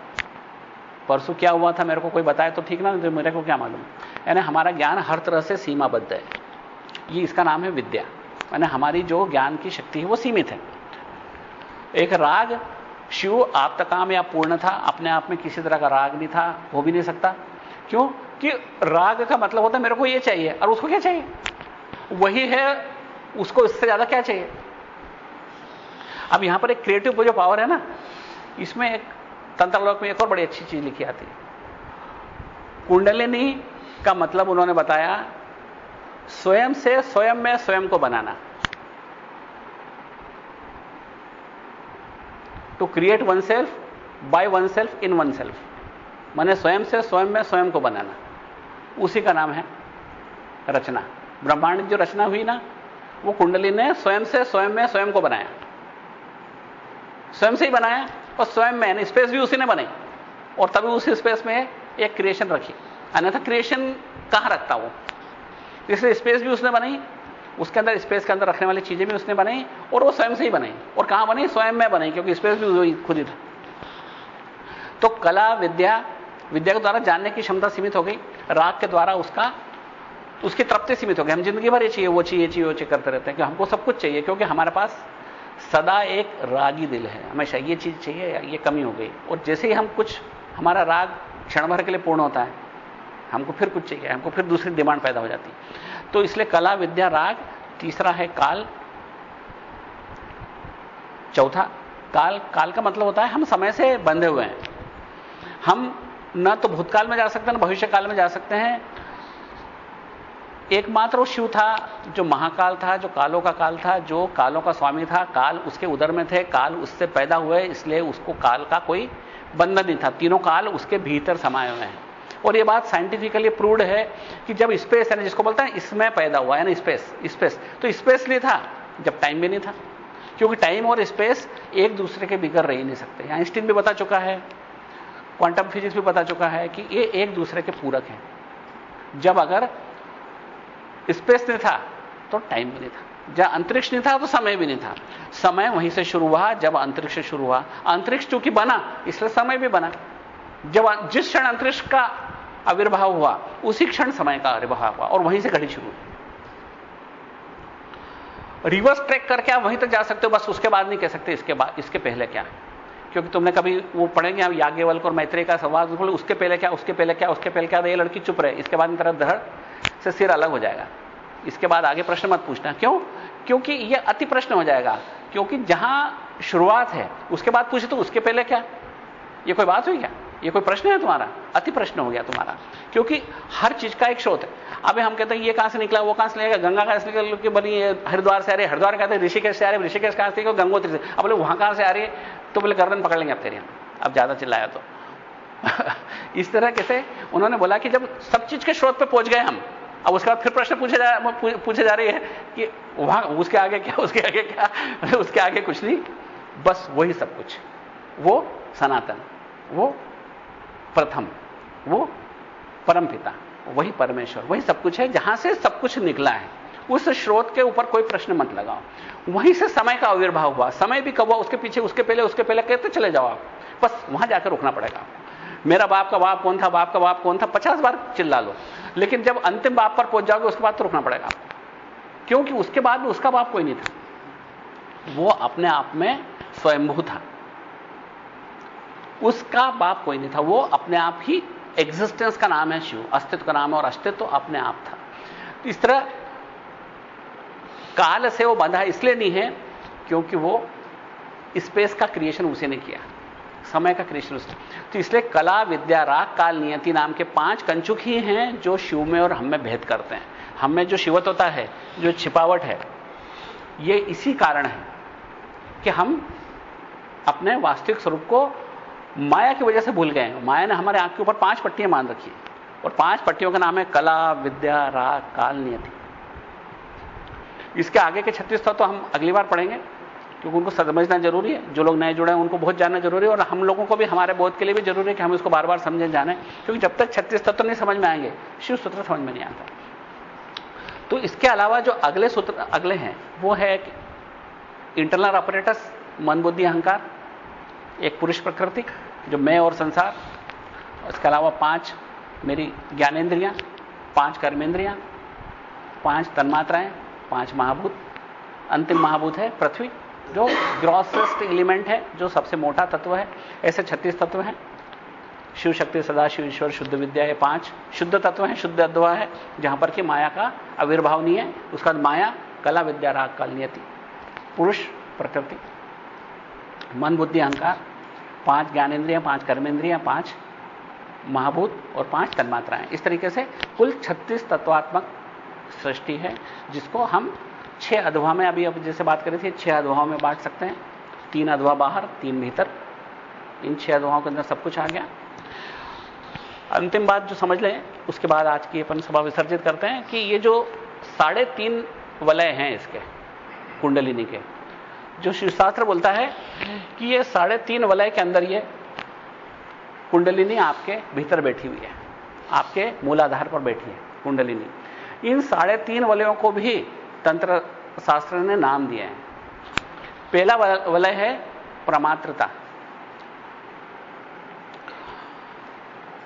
परसों क्या हुआ था मेरे को कोई बताए तो ठीक ना तो मेरे को क्या मालूम? यानी हमारा ज्ञान हर तरह से सीमाबद्ध है। ये इसका नाम है विद्या। यानी हमारी जो ज्ञान की शक्ति है, वो सीमित है। एक राग शिव आप तक काम या पूर्ण था, अपने आप में किसी तरह का राग नहीं था, हो भी नहीं सकता। क्यों? कि राग का मतलब होता है, मेरे को ये चाहिए, और उसको क्या चाहिए? वही है, उसको इससे ज़्यादा क्या चाहिए? अब यहाँ पर एक क्रिएटिव जो पावर है ना, इसमें एक तंत्रलोक में एक और बड़ी अच्छी चीज़ लिखी आती है। कुंडलिनी का मतलब उन्होंने बताया, स्वयं से स्वयं में स्वयं को बनाना। To create oneself by oneself in oneself मैंने स्वयं से स्वयं में स्वयं को बनाना। उसी का नाम है रचना। ब्रह्मांड जो रचना हुई ना, वो कुंडली ने स्वयं से स्वयं में स्वयं को बनाया। स्वयं से ही बनाया। और स्वयं में स्पेस भी उसी ने बनाई और तभी उस स्पेस में एक क्रिएशन रखी। अन्यथा क्रिएशन कहाँ रखता वो? इसलिए स्पेस भी उसने बनाई, उसके अंदर स्पेस के अंदर रखने वाली चीज़ें भी उसने बनाई और वो स्वयं से ही बनाई। और कहाँ बनी? स्वयं में बनाई, क्योंकि स्पेस भी खुद ही था। तो कला, विद्या विद्या के द्वारा जानने की क्षमता सीमित हो गई, राग के द्वारा उसका, उसकी तृप्ति सीमित हो गई। हम ज़िंदगी भर ये चाहिए, वो चाहिए चाहिए, वो चाहिए करते रहते हैं कि हमको सब कुछ चाहिए, क्योंकि हमारे पास सदा एक रागी दिल है। हमेशा ये चीज़ चाहिए, ये कमी हो गई। और जैसे ही हम कुछ, हमारा राग क्षण भर के लिए पूर्ण होता है, हमको फिर कुछ चाहिए, हमको फिर दूसरी डिमांड पैदा हो जाती है। तो इसलिए कला, विद्या, राग, तीसरा है काल, चौथा काल। काल का मतलब होता है हम समय से बंधे हुए हैं। हम न तो भूतकाल में जा सकते हैं, न भविष्य काल में जा सकते हैं एकमात्र वो शिव था, जो महाकाल था, जो कालों का काल था, जो कालों का स्वामी था। काल उसके उदर में थे, काल उससे पैदा हुए, इसलिए उसको काल का कोई बंधन नहीं था। तीनों काल उसके भीतर समाये हुए हैं। और ये बात साइंटिफिकली प्रूव्ड है कि जब स्पेस है ना जिसको बोलते हैं, इसमें पैदा हुआ है ना स्पेस स्पेस तो स्पेस नहीं था, जब टाइम भी नहीं था। क्योंकि टाइम और स्पेस एक दूसरे के बिगड़ रह नहीं सकते। आइंस्टीन भी बता चुका है क्वांटम फिजिक्स भी बता चुका है कि ये एक दूसरे के पूरक हैं। जब अगर स्पेस नहीं था तो टाइम भी नहीं था। जब अंतरिक्ष नहीं था तो समय भी नहीं था। समय वहीं से शुरू हुआ, जब अंतरिक्ष शुरू हुआ। अंतरिक्ष चूँकि बना, इसलिए समय भी बना। जब जिस क्षण अंतरिक्ष का आविर्भाव हुआ, उसी क्षण समय का आविर्भाव हुआ, और वहीं से घड़ी शुरू हुई। रिवर्स ट्रैक करके आप वहीं तक जा सकते हो, बस उसके बाद नहीं कह सकते इसके बाद, इसके पहले क्या। क्योंकि तुमने कभी वो पढ़ेंगे आप याज्ञवल्क और मैत्री का सवाल उसके पहले क्या, उसके पहले क्या, उसके पहले क्या, ये लड़की चुप रहे, इसके बाद तरह धड़। से सिर अलग हो जाएगा। इसके बाद आगे प्रश्न मत पूछना। क्यों? क्योंकि यह अति प्रश्न हो जाएगा। क्योंकि जहाँ शुरुआत है, उसके बाद पूछे तो उसके पहले क्या? ये कोई बात हुई क्या? ये कोई प्रश्न है तुम्हारा? अति प्रश्न हो गया तुम्हारा। क्योंकि हर चीज़ का एक स्रोत है। अभी हम कहते हैं, ये कहाँ से निकला, वो कहाँ से निकला, गंगा कहाँ से निकल, के बनी हरिद्वार से आ रही हरिद्वार कहते हैं, ऋषिकेश से आ रहे ऋषिकेश कहाँ से गंगोत्री से। अब बोले, वहाँ कहाँ से आ रही है? तो बोले, गर्दन पकड़ लेंगे अब तेरे अब ज़्यादा चिल्लाया तो। <laughs> इस तरह कैसे उन्होंने बोला कि जब सब चीज़ के स्रोत पर पहुँच गए हम, अब उसके बाद फिर प्रश्न पूछे जा पूछे जा रही है कि वहाँ उसके आगे क्या, उसके आगे क्या? <laughs> उसके आगे कुछ नहीं। बस वही सब कुछ। वो सनातन, वो प्रथम, वो परम पिता, वही परमेश्वर, वही सब कुछ है। जहाँ से सब कुछ निकला है, उस स्रोत के ऊपर कोई प्रश्न मत लगाओ। वहीं से समय का आविर्भाव हुआ। समय भी कब हुआ? उसके पीछे, उसके पहले उसके पहले कहते चले जाओ आप। बस वहाँ जाकर रुकना पड़ेगा मेरा बाप का बाप कौन था, बाप का बाप कौन था, पचास बार चिल्ला लो। लेकिन जब अंतिम बाप पर पहुँच जाओगे, उसके बाद तो रुकना पड़ेगा आपको। क्योंकि उसके बाद में उसका बाप कोई नहीं था। वो अपने आप में स्वयंभू था। उसका बाप कोई नहीं था। वो अपने आप ही एग्जिस्टेंस का नाम है शिव। अस्तित्व का नाम है और अस्तित्व तो अपने आप था। तो इस तरह काल से वो बंधा इसलिए नहीं है क्योंकि वो स्पेस का क्रिएशन उसे ने किया। समय का उसने तो इसलिए कला, विद्या, राग, काल, नियति नाम के पाँच कंचुक ही हैं जो शिव में और हम में भेद करते हैं। हम में जो शिवत्वता है, जो छिपावट है, ये इसी कारण है कि हम अपने वास्तविक स्वरूप को माया की वजह से भूल गए हैं। माया ने हमारे आँख के ऊपर पाँच पट्टियाँ मान रखी है और पाँच पट्टियों का नाम है कला, विद्या, राग, काल, नियति। इसके आगे के छत्तीस तो हम अगली बार पढ़ेंगे। क्योंकि उनको समझना ज़रूरी है। जो लोग नए जुड़े हैं, उनको बहुत जानना ज़रूरी है और हम लोगों को भी, हमारे बोध के लिए भी ज़रूरी है कि हम इसको बार बार समझें, जाने। क्योंकि जब तक छत्तीस तत्व नहीं समझ में आएँगे, शिव सूत्र समझ में नहीं आता। तो इसके अलावा जो अगले सूत्र, अगले हैं, वो है इंटरनल ऑपरेटर्स मन, बुद्धि, अहंकार, एक पुरुष प्रकृति, जो मैं और संसार, इसके अलावा पाँच मेरी ज्ञानेन्द्रियाँ, पाँच कर्मेंद्रियाँ, पाँच तन्मात्राएँ, पाँच महाभूत, अंतिम महाभूत है पृथ्वी। जो ग्रॉसेस्ट एलिमेंट है, जो सबसे मोटा तत्व है, ऐसे 36 तत्व हैं। शिव शक्ति सदा शिव ईश्वर, शुद्ध विद्या, ये पाँच शुद्ध तत्व हैं, शुद्ध अद्वा है, जहाँ पर कि माया का आविर्भाव नहीं है, उसका माया कला, विद्या, राग, काल, नियति, पुरुष, प्रकृति। मन, बुद्धि, अहंकार, पाँच ज्ञानेन्द्रियाँ, पाँच कर्मेंद्रियाँ पाँच महाभूत और पाँच तन्मात्राएँ। इस तरीके से कुल 36 तत्वात्मक सृष्टि है, जिसको हम छह अधवा में, अभी अब जैसे बात करी थी, छह अधवाओं में बांट सकते हैं। तीन अधवा बाहर, तीन भीतर। इन छह अधवाओं के अंदर सब कुछ आ गया। अंतिम बात जो समझ लें, उसके बाद आज की अपन सभा विसर्जित करते हैं कि ये जो साढ़े तीन वलय हैं इसके, कुंडलिनी के, जो शिवशास्त्र बोलता है कि ये साढ़े तीन वलय के अंदर ये कुंडलिनी आपके भीतर बैठी हुई है। आपके मूलाधार पर बैठी है कुंडलिनी। इन साढ़े तीन वलयों को भी तंत्र शास्त्र ने नाम दिए हैं। पहला वलय है प्रमात्रता।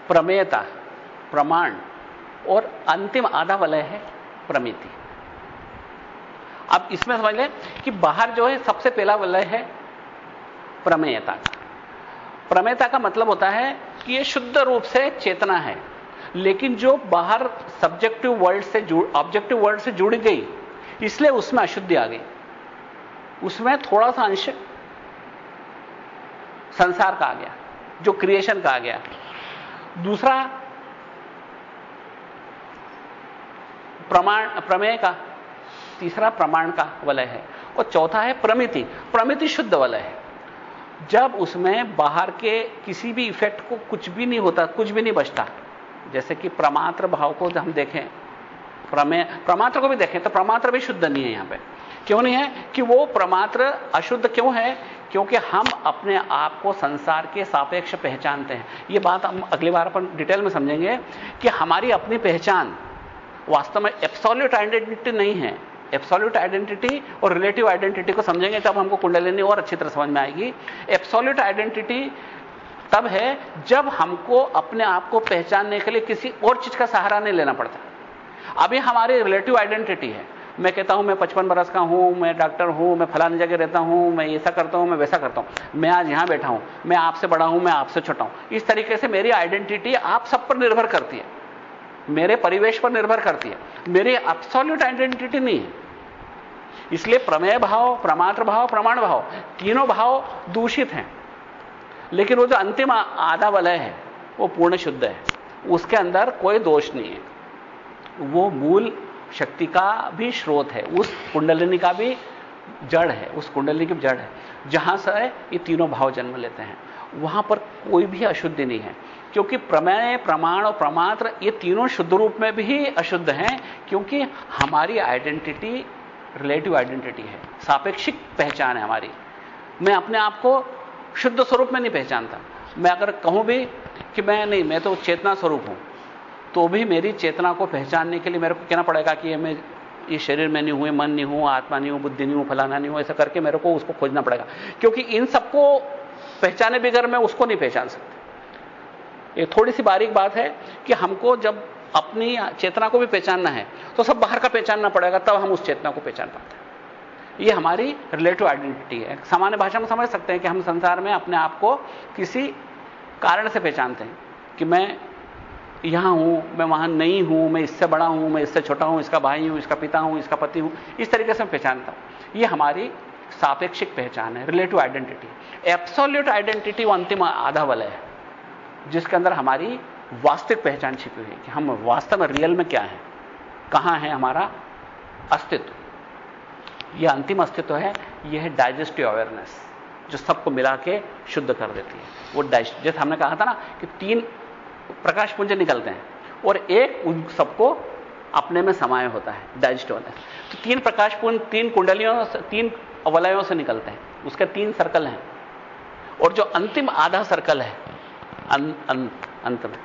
प्रमेयता, प्रमाण और अंतिम आधा वलय है प्रमिति। अब इसमें समझ लें कि बाहर जो है सबसे पहला वलय है प्रमेयता का। प्रमेयता का मतलब होता है कि यह शुद्ध रूप से चेतना है, लेकिन जो बाहर सब्जेक्टिव वर्ल्ड से जुड़ ऑब्जेक्टिव वर्ल्ड से जुड़ गई इसलिए उसमें अशुद्धि आ गई। उसमें थोड़ा सा अंश संसार का आ गया, जो क्रिएशन का आ गया। दूसरा, प्रमाण, प्रमेय का, तीसरा प्रमाण का वलय है। और चौथा है प्रमिति। प्रमिति शुद्ध वलय है। जब उसमें बाहर के किसी भी इफ़ेक्ट को कुछ भी नहीं होता, कुछ भी नहीं बचता, जैसे कि प्रमात्र भाव को हम देखें प्रमेय प्रमात्र को भी देखें तो प्रमात्र भी शुद्ध नहीं है यहाँ पे। क्यों नहीं है? कि वो प्रमात्र अशुद्ध क्यों है? क्योंकि हम अपने आप को संसार के सापेक्ष पहचानते हैं। ये बात हम अगली बार अपन डिटेल में समझेंगे कि हमारी अपनी पहचान वास्तव में एब्सोल्यूट आइडेंटिटी नहीं है। एब्सोल्यूट आइडेंटिटी और रिलेटिव आइडेंटिटी को समझेंगे तब हमको कुंडलिनी और अच्छी तरह समझ में आएगी। एब्सोल्यूट आइडेंटिटी तब है जब हमको अपने आप को पहचानने के लिए किसी और चीज़ का सहारा नहीं लेना पड़ता। अभी हमारी रिलेटिव आइडेंटिटी है। मैं कहता हूँ, मैं पचपन बरस का हूँ, मैं डॉक्टर हूँ, मैं फलाने जगह रहता हूँ, मैं ऐसा करता हूँ, मैं वैसा करता हूँ। मैं आज यहाँ बैठा हूँ, मैं आपसे बड़ा हूँ, मैं आपसे छोटा हूँ। इस तरीके से मेरी आइडेंटिटी आप सब पर निर्भर करती है। मेरे परिवेश पर निर्भर करती है। मेरी एब्सोल्यूट आइडेंटिटी नहीं है। इसलिए प्रमेय भाव, प्रमात्र भाव, प्रमाण भाव, तीनों भाव दूषित हैं। लेकिन वो जो अंतिम आधा वलय है, वो पूर्ण शुद्ध है। उसके अंदर कोई दोष नहीं है। वो मूल शक्ति का भी स्रोत है, उस कुंडलिनी का भी जड़ है, उस कुंडलिनी की जड़ है। जहाँ से ये तीनों भाव जन्म लेते हैं। वहाँ पर कोई भी अशुद्धि नहीं है, क्योंकि प्रमेय, प्रमाण और प्रमात्र ये तीनों शुद्ध रूप में भी अशुद्ध हैं, क्योंकि हमारी आइडेंटिटी, रिलेटिव आइडेंटिटी है, सापेक्षिक पहचान है हमारी। मैं अपने आप को शुद्ध स्वरूप में नहीं पहचानता। मैं अगर कहूँ भी कि मैं नहीं, मैं तो चेतना स्वरूप हूँ। तो भी मेरी चेतना को पहचानने के लिए मेरे को कहना पड़ेगा कि मैं, ये शरीर में नहीं हुए, मन नहीं हूँ आत्मा नहीं हूँ बुद्धि नहीं हूँ फलाना नहीं हूँ ऐसा करके मेरे को उसको खोजना पड़ेगा। क्योंकि इन सबको पहचाने बगैर मैं उसको नहीं पहचान सकता। ये थोड़ी सी बारीक बात है कि हमको जब अपनी चेतना को भी पहचानना है तो सब बाहर का पहचानना पड़ेगा, तब हम उस चेतना को पहचान पाते हैं। ये हमारी रिलेटिव आइडेंटिटी है। सामान्य भाषा में समझ सकते हैं कि हम संसार में अपने आप को किसी कारण से पहचानते हैं कि मैं यहाँ हूँ, मैं वहाँ नहीं हूँ, मैं इससे बड़ा हूँ, मैं इससे छोटा हूँ, इसका भाई हूँ, इसका पिता हूँ, इसका पति हूँ, इस तरीके से मैं पहचानता हूँ। ये हमारी सापेक्षिक पहचान है, रिलेटिव आइडेंटिटी। एब्सोल्यूट आइडेंटिटी वो अंतिम आधा वलय है, जिसके अंदर हमारी वास्तविक पहचान छिपी हुई है कि हम वास्तव में रियल में क्या है, कहाँ है हमारा अस्तित्व। यह अंतिम अस्तित्व है, यह है डाइजेस्टिव अवेयरनेस जो सबको मिला के शुद्ध कर देती है। वो डाइजेस्ट जैसे हमने कहा था ना कि तीन प्रकाश पुंज निकलते हैं। और एक उन सबको अपने में समाये होता है डाइजेस्ट अवेयरनेस तो तीन प्रकाश पुंज तीन कुंडलियों से तीन वलयों से निकलते हैं। उसके तीन सर्कल हैं। और जो अंतिम आधा सर्कल है अं, अं, अंत में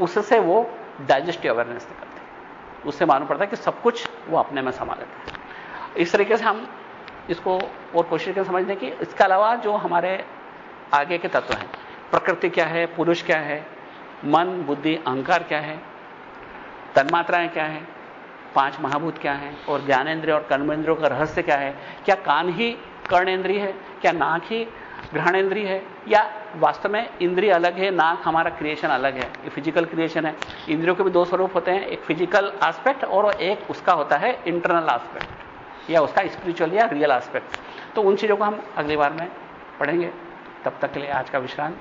उससे वो डाइजेस्टिव अवेयरनेस निकलती है। उससे मालूम पड़ता है कि सब कुछ वो अपने में समा लेते हैं। इस तरीके से हम इसको और कोशिश करें समझने की। इसके अलावा जो हमारे आगे के तत्व हैं प्रकृति क्या है पुरुष क्या है मन, बुद्धि, अहंकार क्या है? तन्मात्राएँ क्या है? पाँच महाभूत क्या है? और ज्ञानेन्द्रिय और कर्मेंद्रियों का रहस्य क्या है? क्या कान ही कर्णेंद्रिय है? क्या नाक ही ग्रहणेन्द्रिय है? या वास्तव में इंद्रिय अलग है, नाक हमारा क्रिएशन अलग है? ये फ़िज़िकल क्रिएशन है। इंद्रियों के भी दो स्वरूप होते हैं, एक फ़िज़िकल एस्पेक्ट और एक उसका होता है इंटरनल एस्पेक्ट या उसका स्पिरिचुअल या रियल एस्पेक्ट तो उन चीज़ों को हम अगली बार में पढ़ेंगे। तब तक के लिए आज का विश्राम।